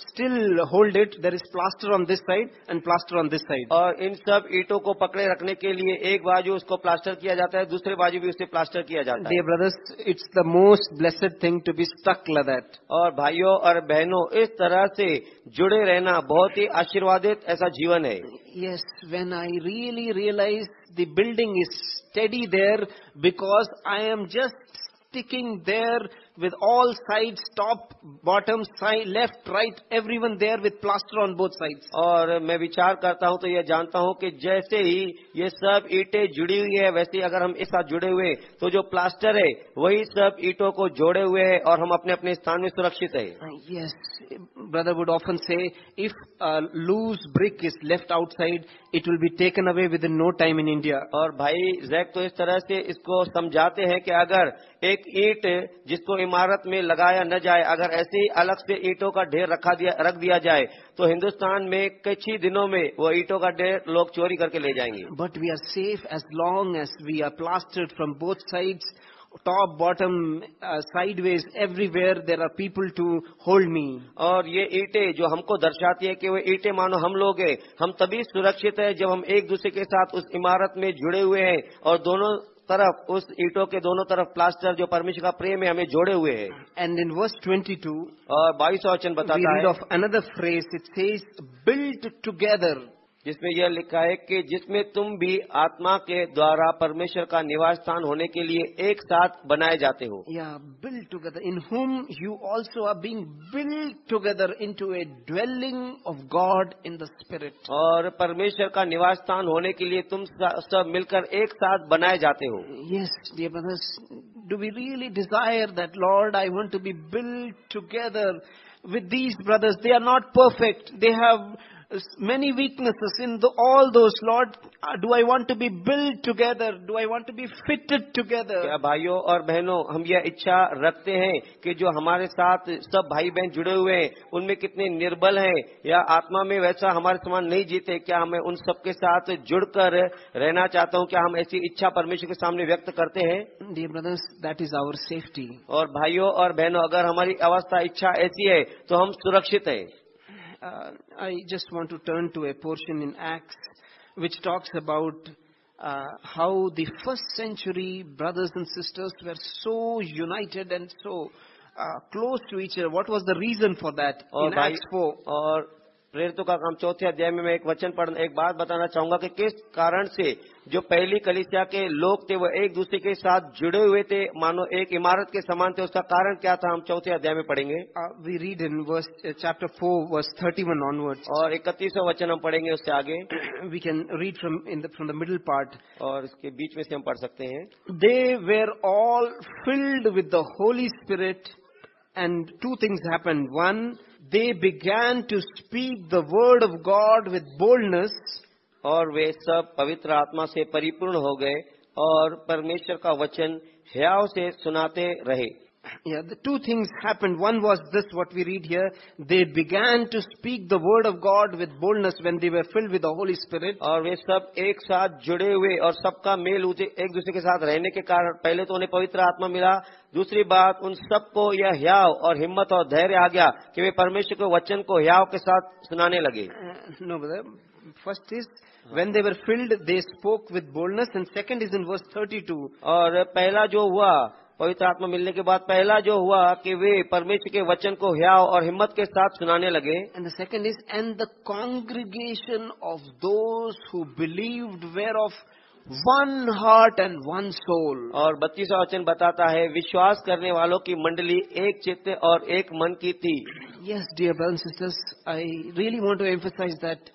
still hold it there is plaster on this side and plaster on this side
और इन सब ईटों को पकड़े रखने के लिए एक बाजू उसको प्लास्टर किया जाता है दूसरे बाजू भी उसे प्लास्टर किया जाता है।
Dear brothers it's the most blessed thing to be stuck like that
और भाइयों और बहनों इस तरह से से जुड़े रहना बहुत ही आशीर्वादित ऐसा जीवन है।
Yes when I really realise the building is sturdy there because I am just sticking there with all side top bottom side left right every one there with plaster on both side
और मैं विचार करता हूँ तो यह जानता हूँ कि जैसे ही ये सब ईटे जुड़ी हुई है वैसे ही अगर हम इस साथ जुड़े हुए तो जो प्लास्टर है वही सब ईटों को जोड़े हुए है और हम अपने अपने स्थान में सुरक्षित है।
Yes brother would often say, if a loose brick is left outside, it will be taken away within no time in India.
और भाई जैक तो इस तरह से इसको समझाते हैं कि अगर एक ईंट जिसको इमारत में लगाया न जाए अगर ऐसे ही अलग से ईंटों का ढेर रखा दिया रख दिया जाए तो हिंदुस्तान में कुछ ही दिनों में वो ईंटों का ढेर लोग चोरी करके ले जाएंगे
But we are safe as long as we are plastered from both sides, top, bottom, uh, sideways, everywhere there are people to hold me.
और ये ईटे जो हमको दर्शाती है कि वो ईटे मानो हम लोग हैं हम तभी सुरक्षित है जब हम एक दूसरे के साथ उस इमारत में जुड़े हुए हैं और दोनों तरफ़ उस ईंटों के दोनों तरफ़ प्लास्टर जो परमेश्वर का प्रेम है हमें जोड़े हुए हैं
And in verse 22,
और बाईस वचन बताता है
of another phrase. It says, built together.
जिसमें यह लिखा है कि जिसमें तुम भी आत्मा के द्वारा परमेश्वर का निवास स्थान होने के लिए एक साथ बनाए जाते हो।
या built together in whom you also are being built together into a dwelling of God in the Spirit
और परमेश्वर का निवास स्थान होने के लिए तुम सब मिलकर एक साथ बनाए जाते हो।
Yes dear brothers do we really desire that Lord I want to be built together with these brothers they are not perfect they have many weaknesses in the, all those, Lord. Uh, Do I want to be built together? Do I want to be fitted together? क्या?
भाइयों और बहनों हम यह इच्छा रखते हैं कि जो हमारे साथ सब भाई बहन जुड़े हुए हैं उनमें कितने निर्बल हैं या आत्मा में वैसा हमारे समान नहीं जीते क्या हमें उन सबके साथ जुड़कर रहना चाहता हूँ क्या हम ऐसी इच्छा परमेश्वर के सामने व्यक्त करते हैं
Dear brothers, that is our safety.
और भाइयों और बहनों अगर हमारी अवस्था इच्छा ऐसी है तो हम सुरक्षित है
uh, I just want to turn to a portion in Acts which talks about uh, how the first century brothers and sisters were so united and so uh, close to each other. What was the reason for that
or
in
by,
Acts 4?
Or प्रेरितों का काम चौथे अध्याय में मैं एक वचन पढ़ एक बात बताना चाहूँगा कि किस कारण से जो पहली कलिसिया के लोग थे वो एक दूसरे के साथ जुड़े हुए थे? मानो एक इमारत के समान थे उसका कारण क्या था? हम चौथे अध्याय में पढ़ेंगे।
We read in verse chapter four verse thirty one onward
और इकतीसवें वचन हम पढ़ेंगे उससे आगे।
We can read from the, from the middle part.
और इसके बीच में से हम पढ़ सकते हैं।
They were all filled with the Holy Spirit, and two things happened. One, they began to speak the word of God with boldness,
और वे सब पवित्र आत्मा से परिपूर्ण हो गए और परमेश्वर का वचन हयाव से सुनाते रहे।
Yeah, the two things happened. One was this, what we read here. They began to speak the word of God with boldness when they were filled with the Holy Spirit.
और वे सब एक साथ जुड़े हुए और सबका मेल एक दूसरे के साथ रहने के कारण पहले तो उन्हें पवित्र आत्मा मिला दूसरी बात उन सबको यह ह्याव और हिम्मत और धैर्य आ गया कि वे परमेश्वर के वचन को ह्याव के साथ सुनाने लगे
Uh, brother. First is, when they were filled, they spoke with boldness. And second is in verse 32.
और पहला जो हुआ पवित्र आत्मा मिलने के बाद पहला जो हुआ कि वे परमेश्वर के वचन को ह्याव और हिम्मत के साथ सुनाने लगे।
And second is and the congregation of those who believe were of one heart and one soul
और बत्तीसवा वचन बताता है विश्वास करने वालों की मंडली एक चित्त और एक मन की थी।
Yes dear brother sisters I really want to emphasise that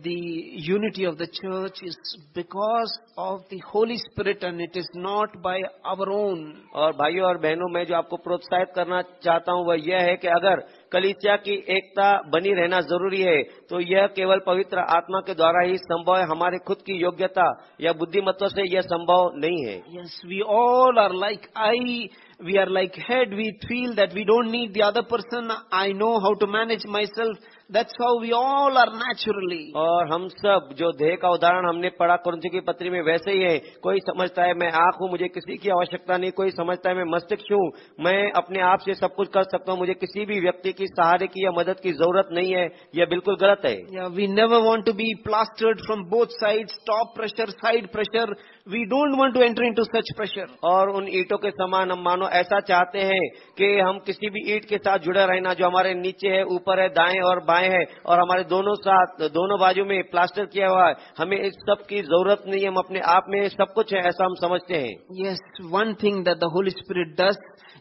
the unity of the church is because of the Holy Spirit and it is not by our own.
और भाइयों और बहनों मैं जो आपको प्रोत्साहित करना चाहता हूँ वह यह है कि अगर कलिसिया की एकता बनी रहना ज़रूरी है तो यह केवल पवित्र आत्मा के द्वारा ही संभव है हमारे खुद की योग्यता या बुद्धिमत्व से यह संभव नहीं है
Yes, we all are like I, we are like head, we feel that we don't need the other person, I know how to manage myself. That's how we all are naturally.
और हम सब जो देह का उदाहरण हमने पढ़ा कुरंथी की पत्री में वैसे ही है कोई समझता है मैं आँख हूँ मुझे किसी की आवश्यकता नहीं कोई समझता है मैं मस्तिष्क हूँ मैं अपने आप से सब कुछ कर सकता हूँ मुझे किसी भी व्यक्ति की सहारे की या मदद की ज़रूरत नहीं है यह बिल्कुल गलत है
we never want to be plastered from both side top pressure side pressure pressure. We don't want to enter into such pressure.
और उन ईंटों के समान हम मानो ऐसा चाहते हैं कि हम किसी भी ईट के साथ जुड़े रहना जो हमारे नीचे है ऊपर है दाएँ और बाएँ है और हमारे दोनों साथ दोनों बाजू में प्लास्टर किया हुआ है। हमें इस सब की ज़रूरत नहीं है हम अपने आप में सब कुछ है ऐसा हम समझते हैं।
Yes, one thing that the Holy Spirit does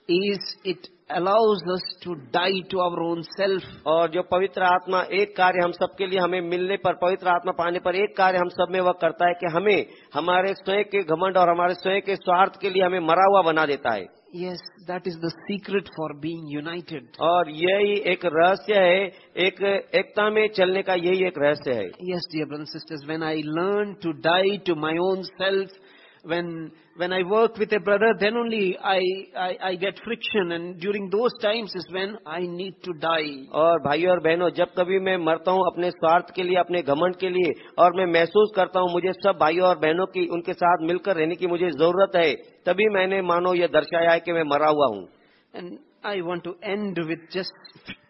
is it allows us to die to our own self.
और जो पवित्र आत्मा एक कार्य हम सबके लिए हमें मिलने पर पवित्र आत्मा पाने पर एक कार्य हम सब में वह करता है कि हमें हमारे स्वयं के घमंड और हमारे स्वयं के स्वार्थ के लिए हमें मरा हुआ बना देता है।
Yes, that is the secret for being united.
और यही एक रहस्य है एक एकता में चलने का यही एक रहस्य है
Yes, dear brothers and sisters, when I learn to die to my own self, when when I work with a brother, then only I, I, I get friction, and during those times is when I need to die.
और भाइयों और बहनों जब कभी मैं मरता हूँ अपने स्वार्थ के लिए अपने घमंड के लिए और मैं महसूस करता हूँ मुझे सब भाइयों और बहनों की उनके साथ मिलकर रहने की मुझे ज़रूरत है तभी मैंने मानो ये दर्शाया है कि मैं मरा हुआ हूँ
And I want to end with just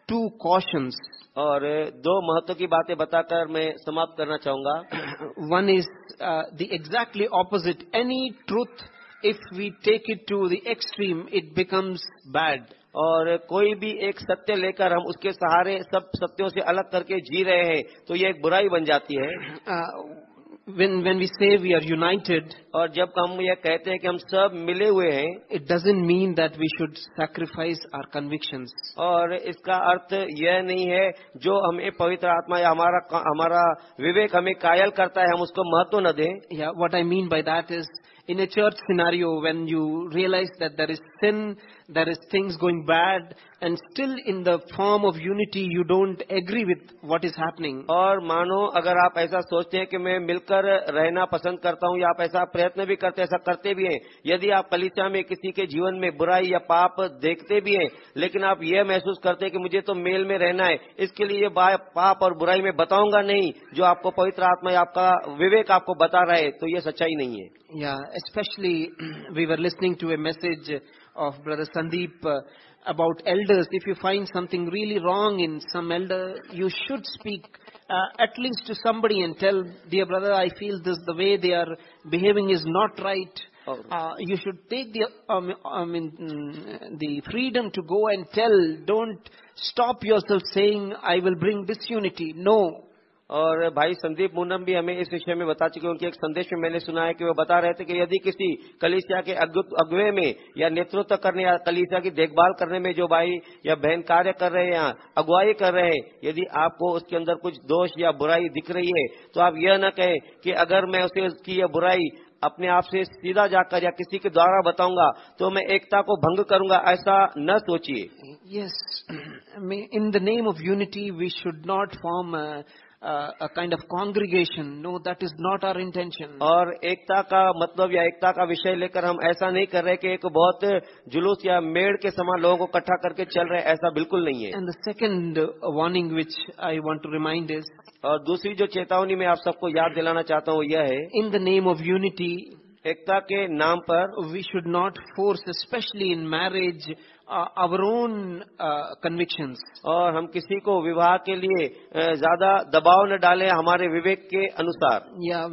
two cautions.
और दो महत्व की बातें बताकर मैं समाप्त करना चाहूँगा [CLEARS THROAT]
One is uh, the exactly opposite. Any truth, if we take it to the extreme, it becomes bad.
और कोई भी एक सत्य लेकर हम उसके सहारे सब सत्यों से अलग करके जी रहे हैं तो ये एक बुराई बन जाती है
Uh, when when we say we are united,
और जब हम यह कहते हैं कि हम सब मिले हुए हैं
it doesn't mean that we should sacrifice our convictions.
और इसका अर्थ यह नहीं है जो हमें पवित्र आत्मा या हमारा हमारा विवेक हमें कायल करता है हम उसको महत्व न दें
Yeah, what I mean by that is, in a church scenario, when you realize that there is sin, there is things going bad, and still in the form of unity, you don't agree with what is happening.
और मानो अगर आप ऐसा सोचते हैं कि मैं मिलकर रहना पसंद करता हूँ या आप ऐसा प्रयत्न भी करते ऐसा करते भी हैं यदि आप कलिसिया में किसी के जीवन में बुराई या पाप देखते भी हैं लेकिन आप यह महसूस करते हैं कि मुझे तो मेल में रहना है इसके लिए ये पाप और बुराई मैं बताऊँगा नहीं जो आपको पवित्र आत्मा या आपका विवेक आपको बता रहा है तो ये सच्चाई नहीं है
Yeah, especially [CLEARS THROAT] we were listening to a message of Brother Sandeep uh, about elders. If you find something really wrong in some elder, you should speak uh, at least to somebody and tell, dear brother, I feel this, the way they are behaving is not right.
Oh.
Uh, you should take the, um, I mean, mm, the freedom to go and tell. Don't stop yourself saying, I will bring disunity. No.
और भाई संदीप मुन्नम भी हमें इस विषय में बता चुके उनके एक संदेश में मैंने सुना है कि वो बता रहे थे कि यदि किसी कलिसिया के अगु- अगुवे में या नेतृत्व करने या कलिसिया की देखभाल करने में जो भाई या बहन कार्य कर रहे हैं या अगुवाई कर रहे हैं यदि आपको उसके अंदर कुछ दोष या बुराई दिख रही है तो आप यह न कहें कि अगर मैं उसे उसकी यह बुराई अपने आप से सीधा जाकर या किसी के द्वारा बताऊँगा तो मैं एकता को भंग करूँगा ऐसा न सोचिए।
Yes, [CLEARS THROAT] I mean, in the name of unity, we should uh, uh, a kind of congregation. No, that is not our intention.
और एकता का मतलब या एकता का विषय लेकर हम ऐसा नहीं कर रहे कि एक बहुत जुलूस या मेड़ के समान लोगों को इकट्ठा करके चल रहे हैं ऐसा बिल्कुल नहीं है
And the second uh, warning which I want to remind is,
और दूसरी जो चेतावनी मैं आप सबको याद दिलाना चाहता हूँ यह है
in the name of unity,
एकता के नाम पर
we should not force, especially in marriage, our own conviction
और हम किसी को विवाह के लिए uh, ज़्यादा दबाव न डालें हमारे विवेक के अनुसार।
Yeah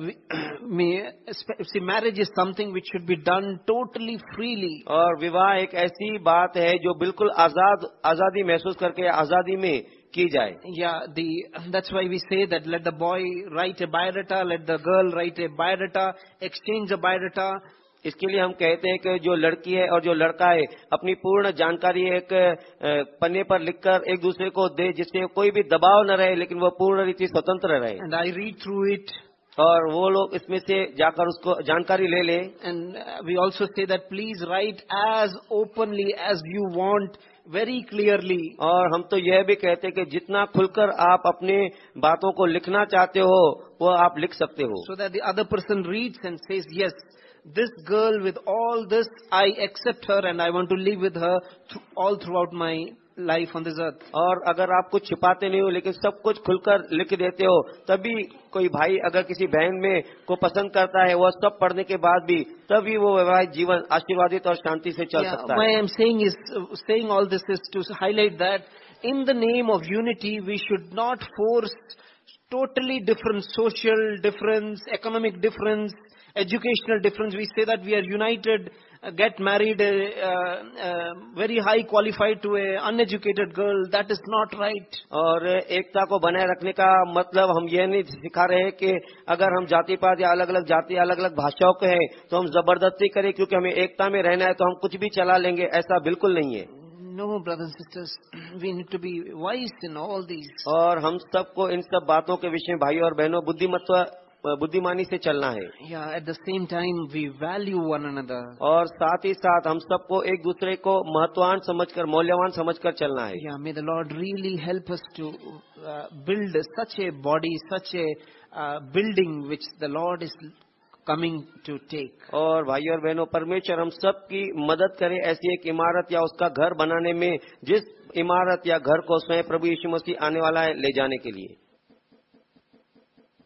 marriage is something which should be done totally freely
और विवाह एक ऐसी बात है जो बिल्कुल आज़ाद आज़ादी महसूस करके आज़ादी में की जाए।
Yeah the that's why we say that let the boy write a biodata let the girl write a biodata exchange a biodata
इसके लिए हम कहते हैं कि जो लड़की है और जो लड़का है अपनी पूर्ण जानकारी एक पन्ने पर लिखकर एक दूसरे को दे जिससे कोई भी दबाव न रहे लेकिन वो पूर्ण रीति स्वतंत्र रहे।
And I read through it
और वो लोग इसमें से जाकर उसको जानकारी ले ले।
And we also say say please right as openly as you want very clearly
और हम तो यह भी कहते हैं कि जितना खुलकर आप अपने बातों को लिखना चाहते हो वो आप लिख सकते हो।
सो that the other person reads and says, yes, this girl with all this, I accept her and I want to live with her th- all throughout my life on this earth.
और अगर आप कुछ छिपाते नहीं हो लेकिन सब कुछ खुलकर लिख देते हो तभी कोई भाई अगर किसी बहन में को पसंद करता है वह सब पढ़ने के बाद भी तभी वो वैवाहिक जीवन आशीर्वादित और शांति से चल
Yeah,
सकता
why
है
I'm saying is, uh, saying all this is to highlight that in the name of unity, we should not force totally different social difference, economic difference, Educational difference. We say that we are united, uh, get married, uh, uh, uh, very high qualified to a uneducated girl. That is not right.
और एकता को बनाए रखने का मतलब हम ये नहीं सिखा रहे हैं कि अगर हम जाति पात या अलग अलग जाति अलग अलग भाषाओं के हैं तो हम ज़बरदस्ती करें क्योंकि हमें एकता में रहना है तो हम कुछ भी चला लेंगे ऐसा बिल्कुल नहीं है
No, brothers and sisters, we need to be wise in all these.
और हम सबको इन सब बातों के विषय में भाई और बहनों बुद्धिमत्व बुद्धिमानी से चलना है।
Yeah at the same time we value one another
और साथ ही साथ हम सबको एक दूसरे को महत्वान समझकर मौल्यवान समझकर चलना है।
Yeah may the Lord really help us to build such a body such a building which the Lord is coming to take
और भाई और बहनों परमेश्वर हम सबकी मदद करें ऐसी एक इमारत या उसका घर बनाने में जिस इमारत या घर को स्वयं प्रभु यीशु मसीह आने वाला है ले जाने के लिए।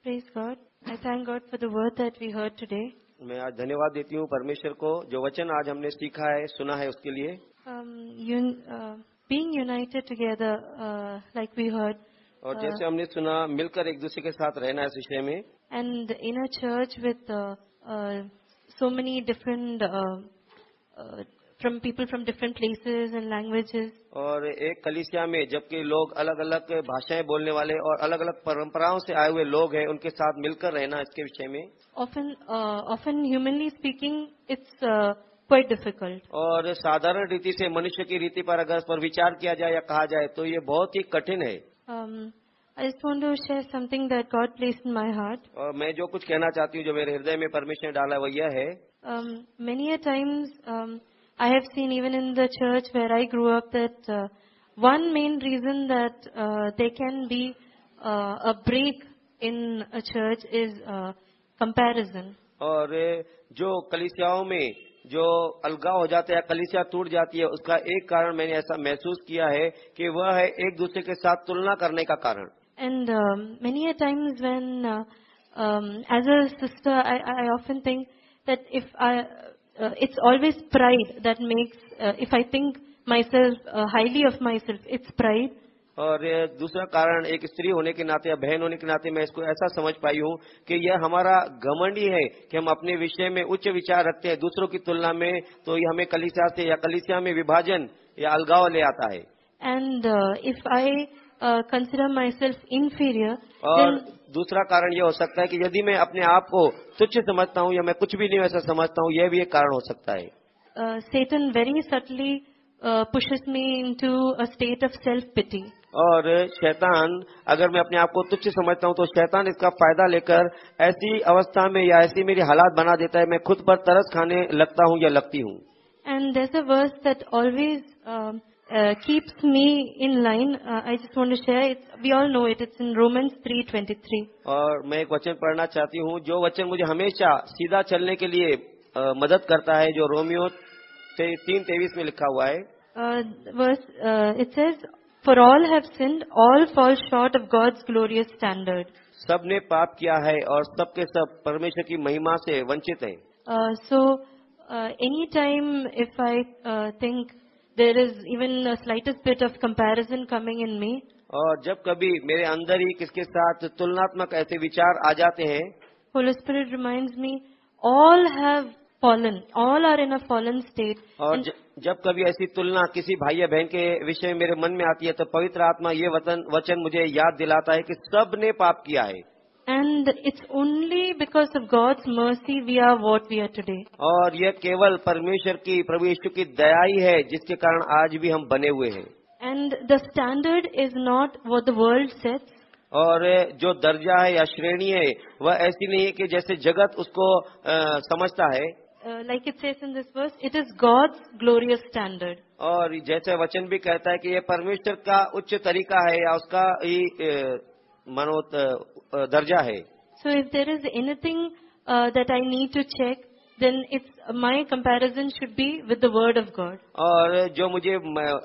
Please God I thank God for the word that we heard today.
मैं आज धन्यवाद देती हूँ परमेश्वर को जो वचन आज हमने सीखा है सुना है उसके लिए
Um, un- uh, being united together, uh, like we heard,
और जैसे हमने सुना मिलकर एक दूसरे के साथ रहना इस विषय में
and in a church with uh, uh, so uh, uh, from people from different places and languages,
और एक कलिसिया में जबकि लोग अलग अलग भाषाएँ बोलने वाले और अलग अलग परंपराओं से आए हुए लोग हैं उनके साथ मिलकर रहना इसके विषय में
often, uh, often humanly speaking, it's uh, quite difficult.
और साधारण रीति से मनुष्य की रीति पर अगर इस पर विचार किया जाए या कहा जाए तो ये बहुत ही कठिन है
Um, I just want to share something that God placed in my heart.
और मैं जो कुछ कहना चाहती हूँ जो मेरे हृदय में परमेश्वर ने डाला है वो यह है
Um, many a times um, I have seen even in the church where I grew up that uh, one main reason that uh, there can be uh, a break in a church is uh, comparison.
और जो कलिसियाओं में जो अलगाव हो जाता है या कलिसिया टूट जाती है उसका एक कारण मैंने ऐसा महसूस किया है कि वह है एक दूसरे के साथ तुलना करने का कारण
And um, many a times when, uh, um, as a sister, I, I often think that if I, uh, it's always pride that makes, uh, if I think myself uh, highly of myself, it's pride.
और दूसरा कारण एक स्त्री होने के नाते या बहन होने के नाते मैं इसको ऐसा समझ पाई हूँ कि यह हमारा घमंड ही है कि हम अपने विषय में उच्च विचार रखते हैं दूसरों की तुलना में तो ये हमें कलिसिया से या कलिसिया में विभाजन या अलगाव ले आता है
and if I consider my self inferior,
और दूसरा कारण यह हो सकता है कि यदि मैं अपने आप को तुच्छ समझता हूँ या मैं कुछ भी नहीं वैसा समझता हूँ यह भी एक कारण हो सकता है
uh, very uh, pushes me into a state of self-pity.
और शैतान अगर मैं अपने आप को तुच्छ समझता हूँ तो शैतान इसका फ़ायदा लेकर ऐसी अवस्था में या ऐसी मेरी हालात बना देता है मैं खुद पर तरस खाने लगता हूँ या लगती हूँ
and there's a verse that always um, uh, keeps me in line, uh, I just want to share. It's, we all know it. It's in Romans 3:23.
और मैं एक वचन पढ़ना चाहती हूँ जो वचन मुझे हमेशा सीधा चलने के लिए अ, मदद करता है जो रोमियो ते, तीन तेईस में लिखा हुआ है
Uh, verse, uh, it says, "For all have sinned; all fall short of God's glorious standard."
सबने पाप किया है और सबके सब परमेश्वर की महिमा से वंचित हैं
Uh, so, uh, anytime if I uh, think there is even a slightest bit of comparison coming in me,
और जब कभी मेरे अंदर ही किसके साथ तुलनात्मक ऐसे विचार आ जाते हैं
Holy Spirit reminds me, all have fallen. All are in a fallen state.
और ज, जब कभी ऐसी तुलना किसी भाई या बहन के विषय में मेरे मन में आती है तो पवित्र आत्मा ये वचन वचन मुझे याद दिलाता है कि सबने पाप किया है
and it's only because of God's mercy we are what we are today
और यह केवल परमेश्वर की प्रवेश की दया ही है जिसके कारण आज भी हम बने हुए हैं।
And the standard is not what the world sets
और जो दर्जा है या श्रेणी है वह ऐसी नहीं है कि जैसे जगत उसको आ, समझता है।
Like it says in this verse it is God's glorious standard
और जैसे वचन भी कहता है कि यह परमेश्वर का उच्च तरीका है या उसका ही मनोत दर्जा है
So if there is anything uh, that I need to check, then it's my comparison should be with the Word of God.
और जो मुझे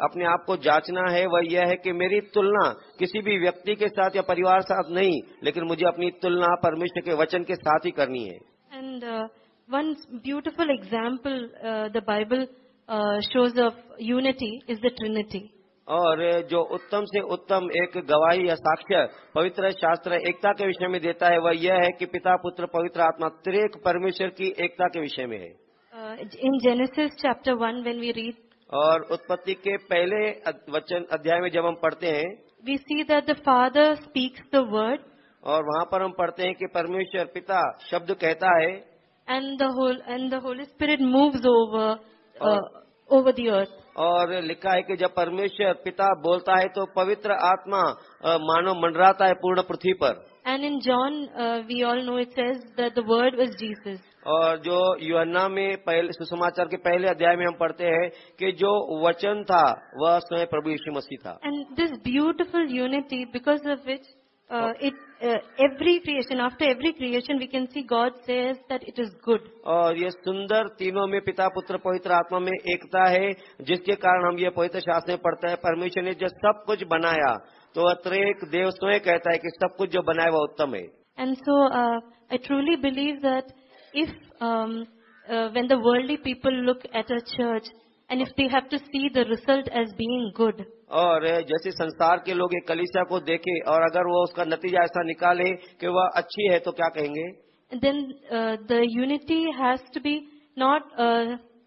अपने आप को जांचना है वह यह है कि मेरी तुलना किसी भी व्यक्ति के साथ या परिवार साथ नहीं लेकिन मुझे अपनी तुलना परमेश्वर के वचन के साथ ही करनी है
And uh, one beautiful example uh, the Bible uh, shows of unity is the Trinity.
और जो उत्तम से उत्तम एक गवाही या साक्ष्य पवित्र शास्त्र एकता के विषय में देता है वह यह है कि पिता पुत्र पवित्र आत्मा त्रेक परमेश्वर की एकता के विषय में है
in Genesis chapter 1, when we read,
और उत्पत्ति के पहले वचन अध्याय में जब हम पढ़ते हैं
we see the Father speaks the word
और वहाँ पर हम पढ़ते हैं कि परमेश्वर पिता शब्द कहता है
and whole and the Holy Spirit moves over uh, over the earth.
और लिखा है कि जब परमेश्वर पिता बोलता है तो पवित्र आत्मा मानव मंडराता है पूर्ण पृथ्वी पर
and in John we all know it says that the word was Jesus.
और जो यूहन्ना में पहले सुसमाचार के पहले अध्याय में हम पढ़ते हैं कि जो वचन था वह स्वयं प्रभु यीशु मसीह था
and this beautiful unity because of which it uh, every creation, after every creation, we can see God says that it is good.
और ये सुंदर तीनों में पिता पुत्र पवित्र आत्मा में एकता है जिसके कारण हम ये पवित्र शास्त्र में पढ़ते हैं परमेश्वर ने जो सब कुछ बनाया तो वह त्रेक देव स्वयं कहता है कि सब कुछ जो बनाया वह उत्तम है
And so uh, I truly believe that if um, uh, when the worldly people look at a church and if they have to see the result as being good,
और जैसे संसार के लोग एक कलिसिया को देखे और अगर वो उसका नतीजा ऐसा निकाले कि वह अच्छी है तो क्या कहेंगे?
Then the unity has to be not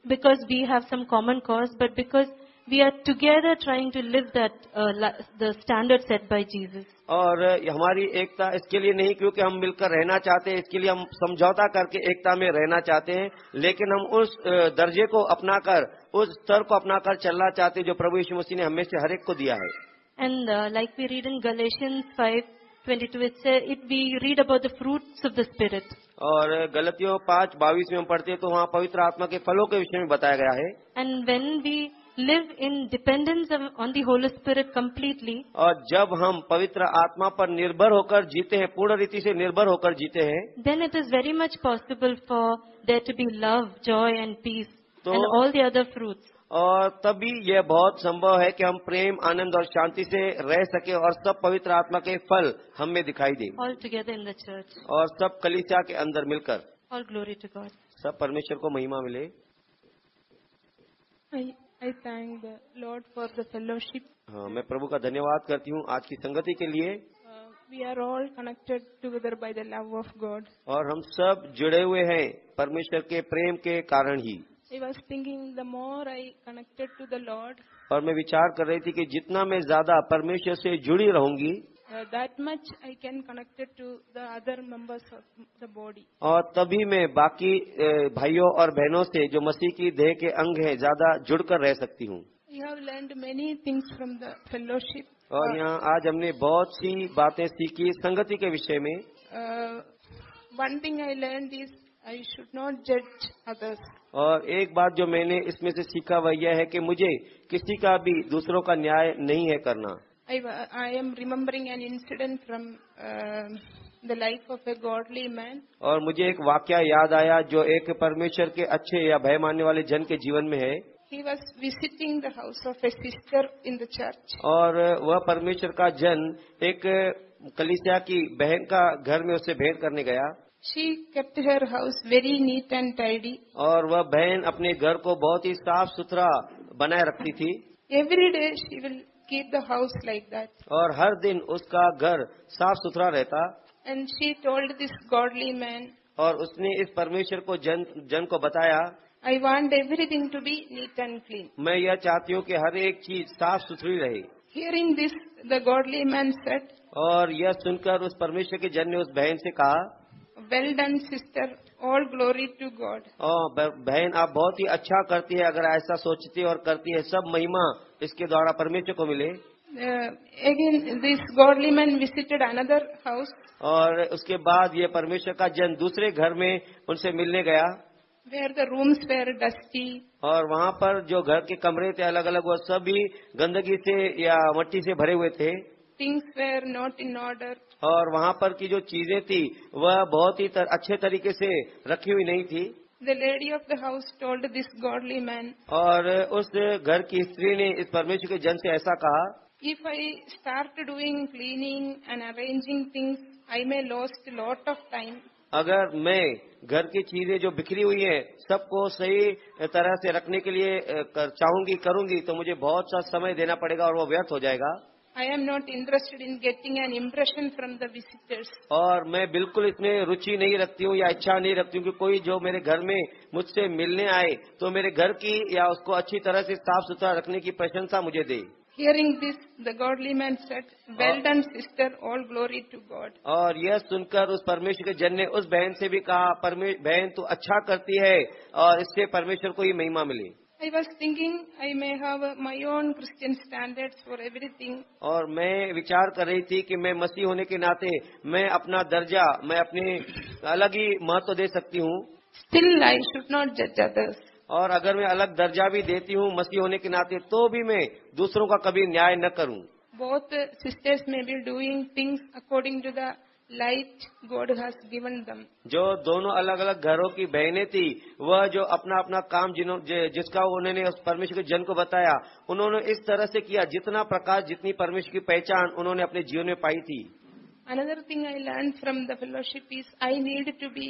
because we have some common cause but because we are together trying to live that uh, the standard set by Jesus.
और हमारी एकता इसके लिए नहीं क्योंकि हम मिलकर रहना चाहते हैं इसके लिए हम समझौता करके एकता में रहना चाहते हैं लेकिन हम उस दर्जे को अपनाकर उस स्तर को अपनाकर चलना चाहते हैं जो प्रभु यीशु मसीह ने हमें से हर एक को दिया है
And uh, like we read in Galatians 5:22, it says it we read about the fruits of the Spirit.
और गलतियों पाँच बाईस में हम पढ़ते हैं तो वहाँ पवित्र आत्मा के फलों के विषय में बताया गया है
And when we live in dependence on the Holy Spirit completely,
और जब हम पवित्र आत्मा पर निर्भर होकर जीते हैं पूर्ण रीति से निर्भर होकर जीते हैं
then it is very much possible for there to be love, joy, and peace,
So-
and all the other fruits.
और तभी यह बहुत संभव है कि हम प्रेम आनंद और शांति से रह सके और सब पवित्र आत्मा के फल हम में दिखाई दे
all together in the church.
और सब कलिसिया के अंदर मिलकर
All glory to God.
सब परमेश्वर को महिमा मिले
I, I thank the Lord for the fellowship
मैं प्रभु का धन्यवाद करती हूँ आज की संगति के लिए।
We are all connected together by the love of God
और हम सब जुड़े हुए हैं परमेश्वर के प्रेम के कारण ही।
I was thinking the more I connected to the Lord
और मैं विचार कर रही थी कि जितना मैं ज़्यादा परमेश्वर से जुड़ी रहूँगी
uh, that much I can connect it to the other members of the body.
और तभी मैं बाकी भाइयों और बहनों से जो मसीह की देह के अंग हैं ज़्यादा जुड़कर रह सकती हूँ
We have learned many things from the fellowship.
और यहाँ आज हमने बहुत सी बातें सीखी संगति के विषय में
Uh, one thing I learned is I should not judge others.
और एक बात जो मैंने इसमें से सीखा वह यह है कि मुझे किसी का भी दूसरों का न्याय नहीं है करना
I, I am remembering an incident from uh, the life of a godly man.
और मुझे एक वाक्य याद आया जो एक परमेश्वर के अच्छे या भय मानने वाले जन के जीवन में है
He was visiting the house of a sister in the church.
और वह परमेश्वर का जन एक कलिसिया की बहन का घर में उससे भेंट करने गया
She kept her house very neat and tidy.
और वह बहन अपने घर को बहुत ही साफ़ सुथरा बनाए रखती थी
Every day she will keep the house like that.
और हर दिन उसका घर साफ़ सुथरा रहता
And she told this godly man,
और उसने इस परमेश्वर को जन जन को बताया
I want everything to be neat and clean.
मैं यह चाहती हूँ कि हर एक चीज़ साफ़ सुथरी रहे
Hearing this, the godly man said,
और यह सुनकर उस परमेश्वर के जन ने उस बहन से कहा
Well done sister all glory to God
बहन आप बहुत ही अच्छा करती है अगर ऐसा सोचती और करती है सब महिमा इसके द्वारा परमेश्वर को मिले।
Again, this godly man visited another house.
और उसके बाद ये परमेश्वर का जन दूसरे घर में उनसे मिलने गया।
Where the rooms were dusty
और वहाँ पर जो घर के कमरे थे अलग अलग वो सभी गंदगी से या मट्टी से भरे हुए थे।
Things were not in order
और वहाँ पर की जो चीज़ें थी वह बहुत ही तर, अच्छे तरीके से रखी हुई नहीं थी।
The lady of the house told this godly man
और उस घर की स्त्री ने इस परमेश्वर के जन से ऐसा कहा
if I start doing cleaning and arranging things I may lost lot of time
अगर मैं घर की चीज़ें जो बिखरी हुई हैं सबको सही तरह से रखने के लिए कर, चाहूँगी करूँगी तो मुझे बहुत सा समय देना पड़ेगा और वो व्यर्थ हो जाएगा।
I am not interested in getting an impression from the visitors.
और मैं बिल्कुल इसमें रुचि नहीं रखती हूँ या इच्छा नहीं रखती हूँ कि कोई जो मेरे घर में मुझसे मिलने आए तो मेरे घर की या उसको अच्छी तरह से साफ़ सुथरा रखने की प्रशंसा मुझे दे
Hearing this, the godly man said, Well done, sister, all glory to God.
और यह सुनकर उस परमेश्वर के जन ने उस बहन से भी कहा "परमे- बहन तू अच्छा करती है और इससे परमेश्वर को ही महिमा मिली
I was thinking I may have uh, my own Christian standards for everything.
और मैं विचार कर रही थी कि मैं मसीह होने के नाते मैं अपना दर्जा मैं अपने अलग ही महत्व दे सकती हूँ
Still, I should not judge others.
और अगर मैं अलग दर्जा भी देती हूँ मसीह होने के नाते तो भी मैं दूसरों का कभी न्याय न करूँ
Both uh, sisters may be doing things according to the light God has given them.
जो दोनों अलग अलग घरों की बहनें थी वह जो अपना अपना काम जिन्होंने जिसका उन्होंने उस परमेश्वर के जन को बताया उन्होंने इस तरह से किया जितना प्रकाश जितनी परमेश्वर की पहचान उन्होंने अपने जीवन में पाई थी
thing I learned from the fellowship is I need to be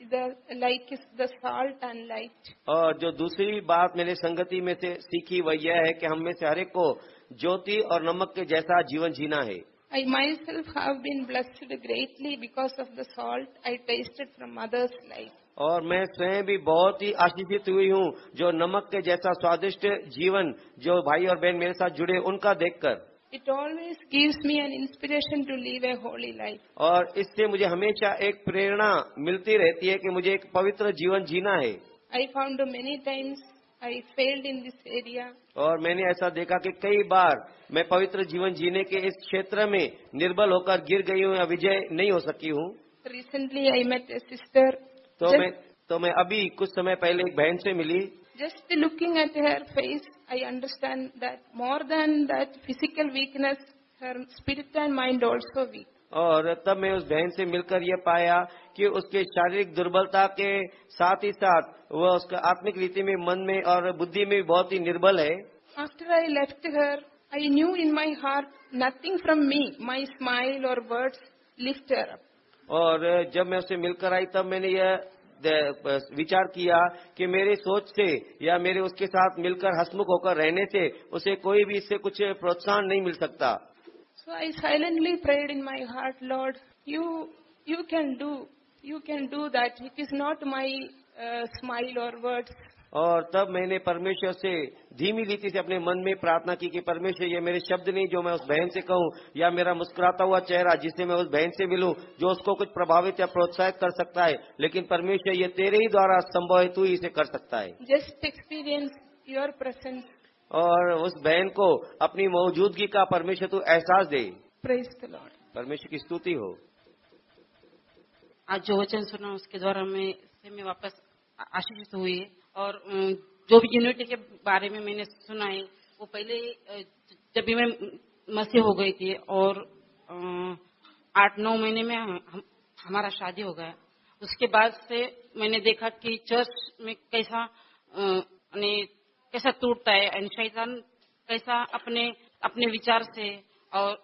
the like is the salt and light.
और जो दूसरी बात मैंने संगति में से सीखी वह यह है कि हम में से हर एक को ज्योति और नमक के जैसा जीवन जीना है
I myself have been blessed greatly because of the salt I tasted from mother's life.
और मैं स्वयं भी बहुत ही आशीषित हुई हूँ जो नमक के जैसा स्वादिष्ट जीवन जो भाई और बहन मेरे साथ जुड़े उनका देखकर।
It always gives me an inspiration to live a holy life
और इससे मुझे हमेशा एक प्रेरणा मिलती रहती है कि मुझे एक पवित्र जीवन जीना है।
I found many times I failed in this area
और मैंने ऐसा देखा कि कई बार मैं पवित्र जीवन जीने के इस क्षेत्र में निर्बल होकर गिर गई हूँ या विजय नहीं हो सकी हूँ।
Recently I met a sister
तो मैं तो मैं अभी कुछ समय पहले एक बहन से मिली।
Just looking at her face I understand that more than that physical weakness her spirit and mind also weak
और तब मैं उस बहन से मिलकर यह पाया कि उसके शारीरिक दुर्बलता के साथ ही साथ वह उसका आत्मिक रीति में मन में और बुद्धि में बहुत ही निर्बल है।
After I left her I knew in my heart nothing from me my smile और वर्ड लिफ्ट
और जब मैं उसे मिलकर आई तब मैंने यह विचार किया कि मेरे सोच से या मेरे उसके साथ मिलकर हसमुख होकर रहने से उसे कोई भी इससे कुछ प्रोत्साहन नहीं मिल सकता।
So I silently prayed in my heart Lord you you can do you can do that it is not my uh, और words.
और तब मैंने परमेश्वर से धीमी रीति से अपने मन में प्रार्थना की कि परमेश्वर ये मेरे शब्द नहीं जो मैं उस बहन से कहूँ या मेरा मुस्कुराता हुआ चेहरा जिससे मैं उस बहन से मिलूं जो उसको कुछ प्रभावित या प्रोत्साहित कर सकता है लेकिन परमेश्वर ये तेरे ही द्वारा संभव है तू ही इसे कर सकता है
जस्ट एक्सपीरियंस योर presence.
और उस बहन को अपनी मौजूदगी का परमेश्वर तू एहसास दे. परमेश्वर की स्तुति हो
आज जो वचन सुना उसके द्वारा मैं से मैं वापस आशीषित हुई है और जो भी यूनिटी के बारे में मैंने सुना है वो पहले जब भी मैं मसी हो गई थी और आठ नौ महीने में हम, हम- हमारा शादी हो गया। उसके बाद से मैंने देखा कि चर्च में कैसा कैसा टूटता है शैतान कैसा अपने अपने विचार से और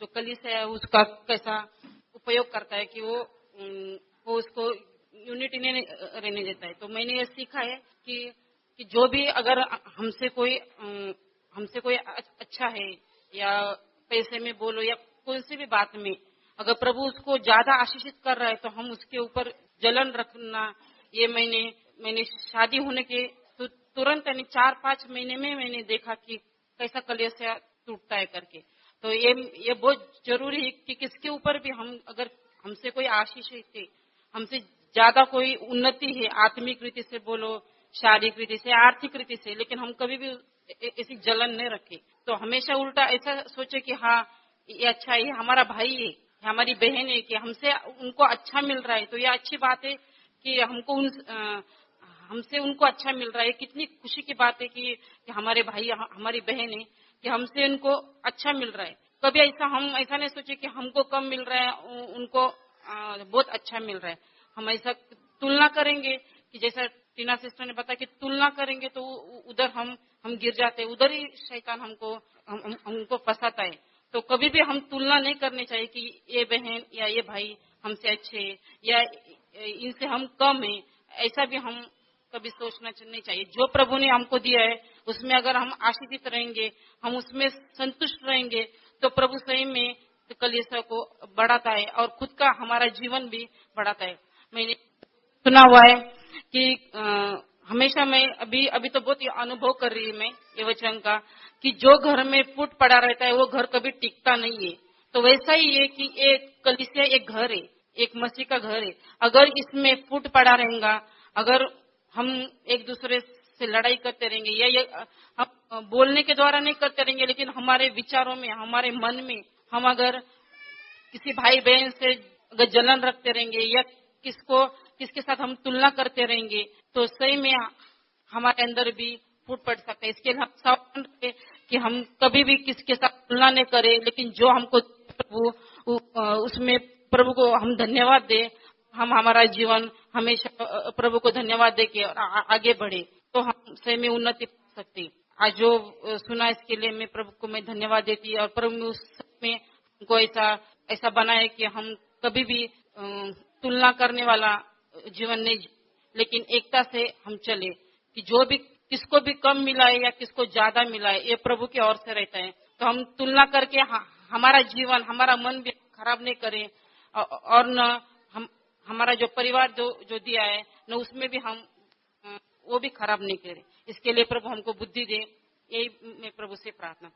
जो कलिस है उसका कैसा उपयोग करता है कि वो वो उसको यूनिटी नहीं रहने देता है। तो मैंने ये सीखा है कि कि जो भी अगर हमसे कोई हमसे कोई अच्छा है, या पैसे में बोलो, या कोई सी भी बात में, अगर प्रभु उसको ज़्यादा आशीषित कर रहा है तो हम उसके ऊपर जलन रखना, ये मैंने मैंने शादी होने के तु- तुरंत यानी चार पाँच महीने में मैंने देखा कि कैसा कलेश टूटता है करके। तो ये ये बहुत ज़रूरी है कि किसके ऊपर भी हम, अगर हमसे कोई आशीष है, हमसे ज़्यादा कोई उन्नति है आत्मिक रीति से बोलो शारीरिक रीति से आर्थिक रीति से लेकिन हम कभी भी ऐसी जलन नहीं रखे। तो हमेशा उल्टा ऐसा सोचे कि हाँ ये अच्छा है हमारा भाई है हमारी बहन है कि हमसे उनको अच्छा मिल रहा है। तो ये अच्छी बात है कि हमको उन हमसे उनको अच्छा मिल रहा है। कितनी खुशी की बात है कि, कि हमारे भाई हमारी बहन है कि हमसे उनको अच्छा मिल रहा है। कभी ऐसा हम ऐसा नहीं सोचे कि हमको कम मिल रहा है उनको बहुत अच्छा मिल रहा है। हम ऐसा तुलना करेंगे कि जैसा टीना सिस्टर ने बताया कि तुलना करेंगे तो उधर हम हम गिर जाते हैं। उधर ही शैतान हमको हम, हम, हमको फंसाता है। तो कभी भी हम तुलना नहीं करनी चाहिए कि ये बहन या ये भाई हमसे अच्छे हैं या इनसे हम कम है। ऐसा भी हम कभी सोचना नहीं चाहिए। जो प्रभु ने हमको दिया है उसमें अगर हम आशीषित रहेंगे हम उसमें संतुष्ट रहेंगे तो प्रभु सही में कलेसा को बढ़ाता है और खुद का हमारा जीवन भी बढ़ाता है। मैंने सुना हुआ है कि अ, हमेशा मैं अभी अभी तो बहुत अनुभव कर रही हूँ मैं ये वचन का कि जो घर में फूट पड़ा रहता है वो घर कभी टिकता नहीं है। तो वैसा ही है कि एक कलिसिया एक घर है एक मसीह का घर है। अगर इसमें फूट पड़ा रहेगा अगर हम एक दूसरे से लड़ाई करते रहेंगे या ये हम बोलने के द्वारा नहीं करते रहेंगे लेकिन हमारे विचारों में हमारे मन में हम अगर किसी भाई बहन से अगर जलन रखते रहेंगे या किसको, किसके साथ हम तुलना करते रहेंगे तो सही में हमारे अंदर भी फूट पड़ सकता है। इसके लिए हम सावधान रहे कि हम कभी भी किसके साथ तुलना नहीं करें, लेकिन जो हमको प्रभु उसमें प्रभु को हम धन्यवाद दे, हम हमारा जीवन हमेशा प्रभु को धन्यवाद दे के आगे बढ़े तो हम सही में उन्नति कर सकते आज जो सुना इसके लिए मैं प्रभु को मैं धन्यवाद देती और प्रभु में हमको ऐसा ऐसा बनाए कि हम कभी भी तुलना करने वाला जीवन नहीं लेकिन एकता से हम चले कि जो भी किसको भी कम मिला है या किसको ज़्यादा मिला है ये प्रभु की ओर से रहता है। तो हम तुलना करके हमारा जीवन हमारा मन भी खराब नहीं करें और न हम हमारा जो परिवार जो जो दिया है न उसमें भी हम वो भी खराब नहीं करें। इसके लिए प्रभु हमको बुद्धि दे यही मैं प्रभु से प्रार्थना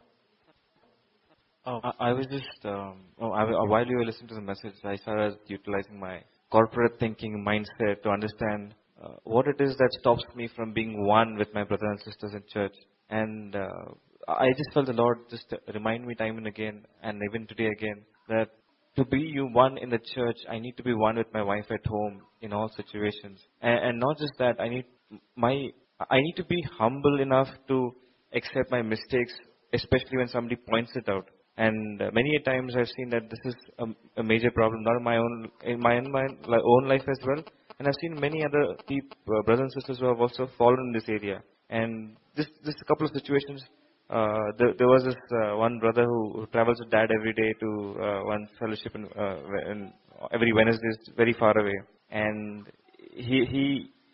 Oh, I, I was just, um, oh, I, while you were listening to the message, I started utilizing my corporate thinking mindset to understand uh, what it is that stops me from being one with my brothers and sisters in church. And uh, I just felt the Lord just remind me time and again, and even today again, that to be you one in the church, I need to be one with my wife at home in all situations. And, and not just that, I need my, I need to be humble enough to accept my mistakes, especially when somebody points it out. And many a times I've seen that this is a, a major problem, not in my own in my own, my own life as well. And I've seen many other peop, uh, brothers and sisters who have also fallen in this area. And this this a couple of situations. Uh, there, there was this uh, one brother who, who travels with dad every day to uh, one fellowship in, uh, in every Wednesday, very far away, and he he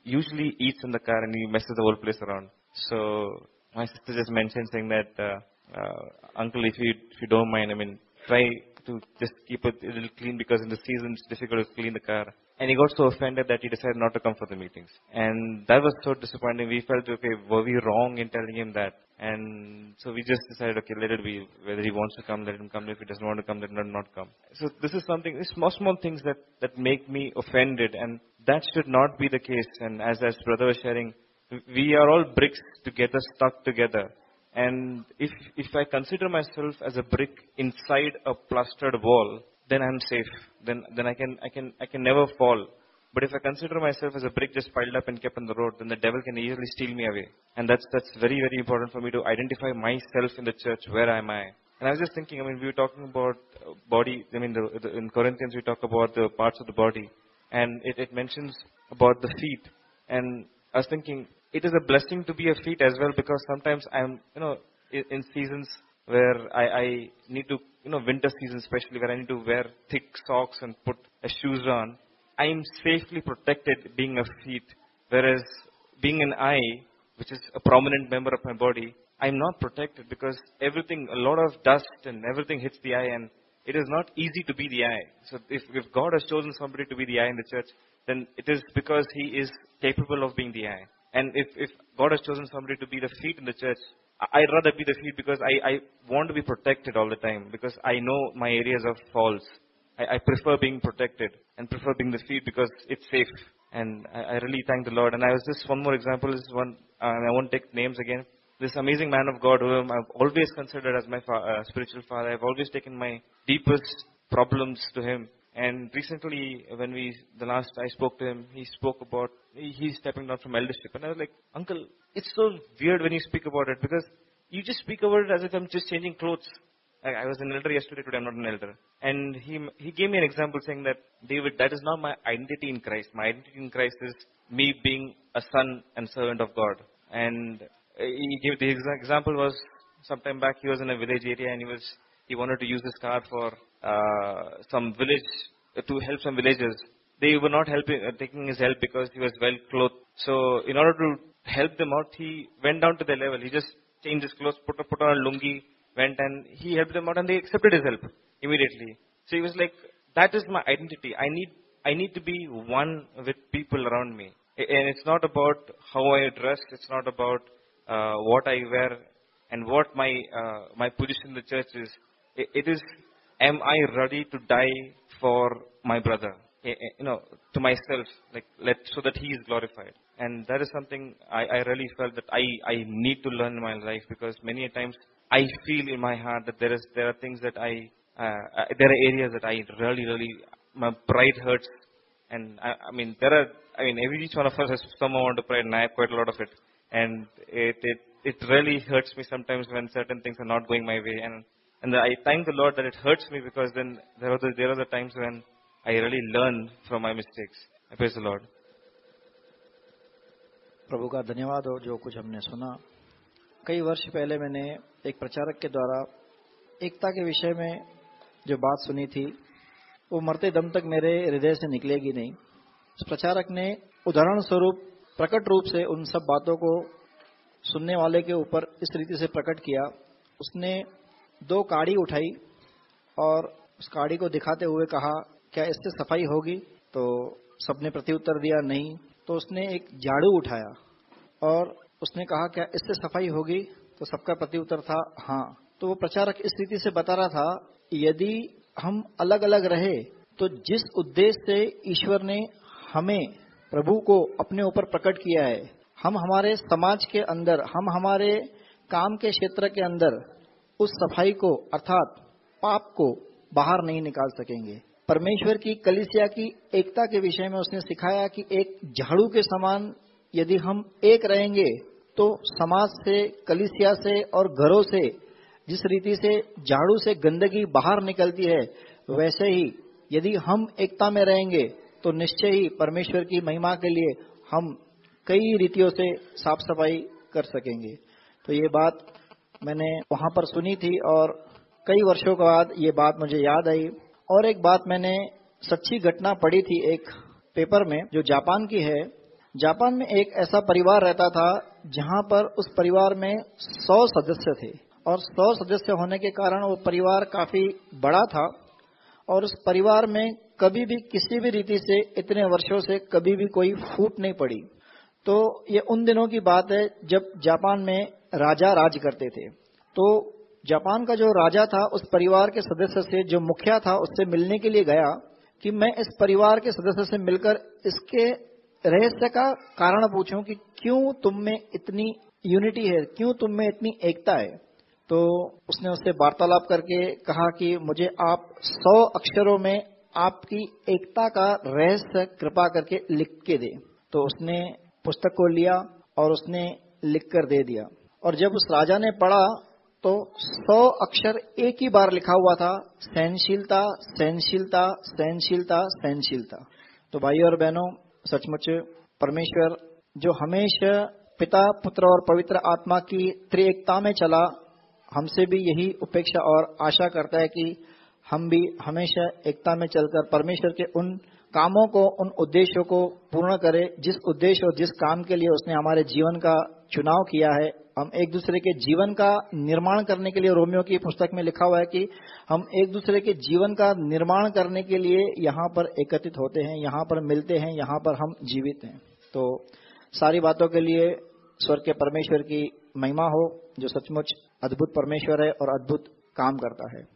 usually eats in the car and he messes the whole place around. So my sister just mentioned saying that, uh, Uh, uncle, if you if you don't mind, I mean, try to just keep it a little clean because in the season it's difficult to clean the car. And he got so offended that he decided not to come for the meetings. And that was so disappointing. We felt, okay, were we wrong in telling him that? And so we just decided, okay, let it be. Whether he wants to come, let him come. If he doesn't want to come, let him not come. So this is something, these small, small things that, that make me offended. And that should not be the case. And as, as brother was sharing, we are all bricks together, stuck together. And if, if I consider myself as a brick inside a plastered wall, then I'm safe. Then, then I can, I can, I can never fall. But if I consider myself as a brick just piled up and kept on the road, then the devil can easily steal me away. And that's, that's very, very important for me to identify myself in the church. Where am I? And I was just thinking, I mean, we were talking about uh, body, I mean, the, the, in Corinthians we talk about the parts of the body. And it, it mentions about the feet. And I was thinking, it is a blessing to be a feet as well because sometimes I'm, you know, in, seasons where I, I need to, you know, winter season especially where I need to wear thick socks and put a shoes on. I'm safely protected being a feet, whereas being an eye, which is a prominent member of my body, I'm not protected because everything, a lot of dust and everything hits the eye and it is not easy to be the eye. So if, if God has chosen somebody to be the eye in the church, then it is because he is capable of being the eye. And if, if God has chosen somebody to be the feet in the church, I'd rather be the feet because I, I want to be protected all the time because I know my areas of faults. I, I prefer being protected and prefer being the feet because it's safe. And I, I really thank the Lord. And I was just one more example is one, uh, I won't take names again. This amazing man of God whom I've always considered as my fa- uh, spiritual father. I've always taken my deepest problems to him. And recently, when we, the last I spoke to him, he spoke about, he, he's stepping down from eldership. And I was like, Uncle, it's so weird when you speak about it because you just speak about it as if I'm just changing clothes. I, I was an elder yesterday, today I'm not an elder. And he, he gave me an example saying that, David, that is not my identity in Christ. My identity in Christ is me being a son and servant of God. And uh, he gave the example was sometime back he was in a village area and he was he wanted to use his car for uh, some village to help some villagers. They were not helping, uh, taking his help because he was well clothed. So in order to help them out, he went down to their level. He just changed his clothes, put, put on a lungi, went and he helped them out and they accepted his help immediately. So he was like, that is my identity. I need, I need to be one with people around me. And it's not about how I dress. It's not about uh, what I wear and what my uh, my position in the church is. It, it is, am I ready to die for my brother? You know, to myself, like let so that he is glorified. And that is something I, I really felt that I, I need to learn in my life because many a times I feel in my heart that there is there are things that I uh, uh, there are areas that I really really my pride hurts and I, I mean, there are, I mean, every each one of us has some amount of pride, and I have quite a lot of it. And it, it, it really hurts me sometimes when certain things are not going my way. And, and I thank the Lord that it hurts me because then there are the, there are the times when I really learn from my mistakes. I praise the Lord.
प्रभु का धन्यवाद हो जो कुछ हमने सुना कई वर्ष पहले मैंने एक प्रचारक के द्वारा एकता के विषय में जो बात सुनी थी वो मरते दम तक मेरे हृदय से निकलेगी नहीं उस प्रचारक ने उदाहरण स्वरूप प्रकट रूप से उन सब बातों को सुनने वाले के ऊपर इस रीति से प्रकट किया उसने दो काड़ी उठाई और उस काड़ी को दिखाते हुए कहा, क्या इससे सफ़ाई होगी? तो सबने प्रत्युत्तर दिया, नहीं। तो उसने एक झाड़ू उठाया और उसने कहा, क्या इससे सफ़ाई होगी? तो सबका प्रत्युत्तर था हाँ। तो वो प्रचारक इस रीति से बता रहा था, यदि हम अलग अलग रहे तो जिस उद्देश्य से ईश्वर ने हमें, प्रभु को अपने ऊपर प्रकट किया है, हम हमारे समाज के अंदर, हम हमारे काम के क्षेत्र के अंदर उस सफ़ाई को, अर्थात पाप को, बाहर नहीं निकाल सकेंगे। परमेश्वर की कलिसिया की एकता के विषय में उसने सिखाया कि एक झाड़ू के समान यदि हम एक रहेंगे तो समाज से, कलिसिया से और घरों से, जिस रीति से झाड़ू से गंदगी बाहर निकलती है, वैसे ही यदि हम एकता में रहेंगे तो निश्चय ही परमेश्वर की महिमा के लिए हम कई रीतियों से साफ़ सफ़ाई कर सकेंगे। तो ये बात मैंने वहाँ पर सुनी थी और कई वर्षों के बाद ये बात मुझे याद आई। और एक बात मैंने सच्ची घटना पढ़ी थी एक पेपर में जो जापान की है। जापान में एक ऐसा परिवार रहता था जहाँ पर उस परिवार में सौ सदस्य थे। और सौ सदस्य होने के कारण वो परिवार काफ़ी बड़ा था। और उस परिवार में कभी भी किसी भी रीति से इतने वर्षों से कभी भी कोई फूट नहीं पड़ी। तो ये उन दिनों की बात है जब जापान में राजा राज करते थे। तो जापान का जो राजा था, उस परिवार के सदस्य से जो मुखिया था, उससे मिलने के लिए गया कि मैं इस परिवार के सदस्य से मिलकर इसके रहस्य का कारण पूछूँ कि क्यों तुम में इतनी यूनिटी है, क्यों तुम में इतनी एकता है। तो उसने उससे वार्तालाप करके कहा कि मुझे आप सौ अक्षरों में आपकी एकता का रहस्य कृपा करके लिख के दे। तो उसने पुस्तक को लिया और उसने लिख कर दे दिया। और जब उस राजा ने पढ़ा तो सौ अक्षर एक ही बार लिखा हुआ था, सहनशीलता सहनशीलता सहनशीलता सहनशीलता। तो भाई और बहनों, सचमुच परमेश्वर, जो हमेशा पिता, पुत्र और पवित्र आत्मा की त्रिएकता में चला, हमसे भी यही उपेक्षा और आशा करता है कि हम भी हमेशा एकता में चलकर परमेश्वर के उन कामों को, उन उद्देश्यों को पूर्ण करें, जिस उद्देश्य और जिस काम के लिए उसने हमारे जीवन का चुनाव किया है, हम एक दूसरे के जीवन का निर्माण करने के लिए रोमियो की पुस्तक में लिखा हुआ है कि हम एक दूसरे के जीवन का निर्माण करने के लिए यहाँ पर एकत्रित होते हैं, यहाँ पर मिलते हैं, यहाँ पर हम जीवित हैं। तो सारी बातों के लिए स्वर के परमेश्वर की महिमा हो, जो सचमुच अद्भुत परमेश्वर है और अद्भुत काम करता है।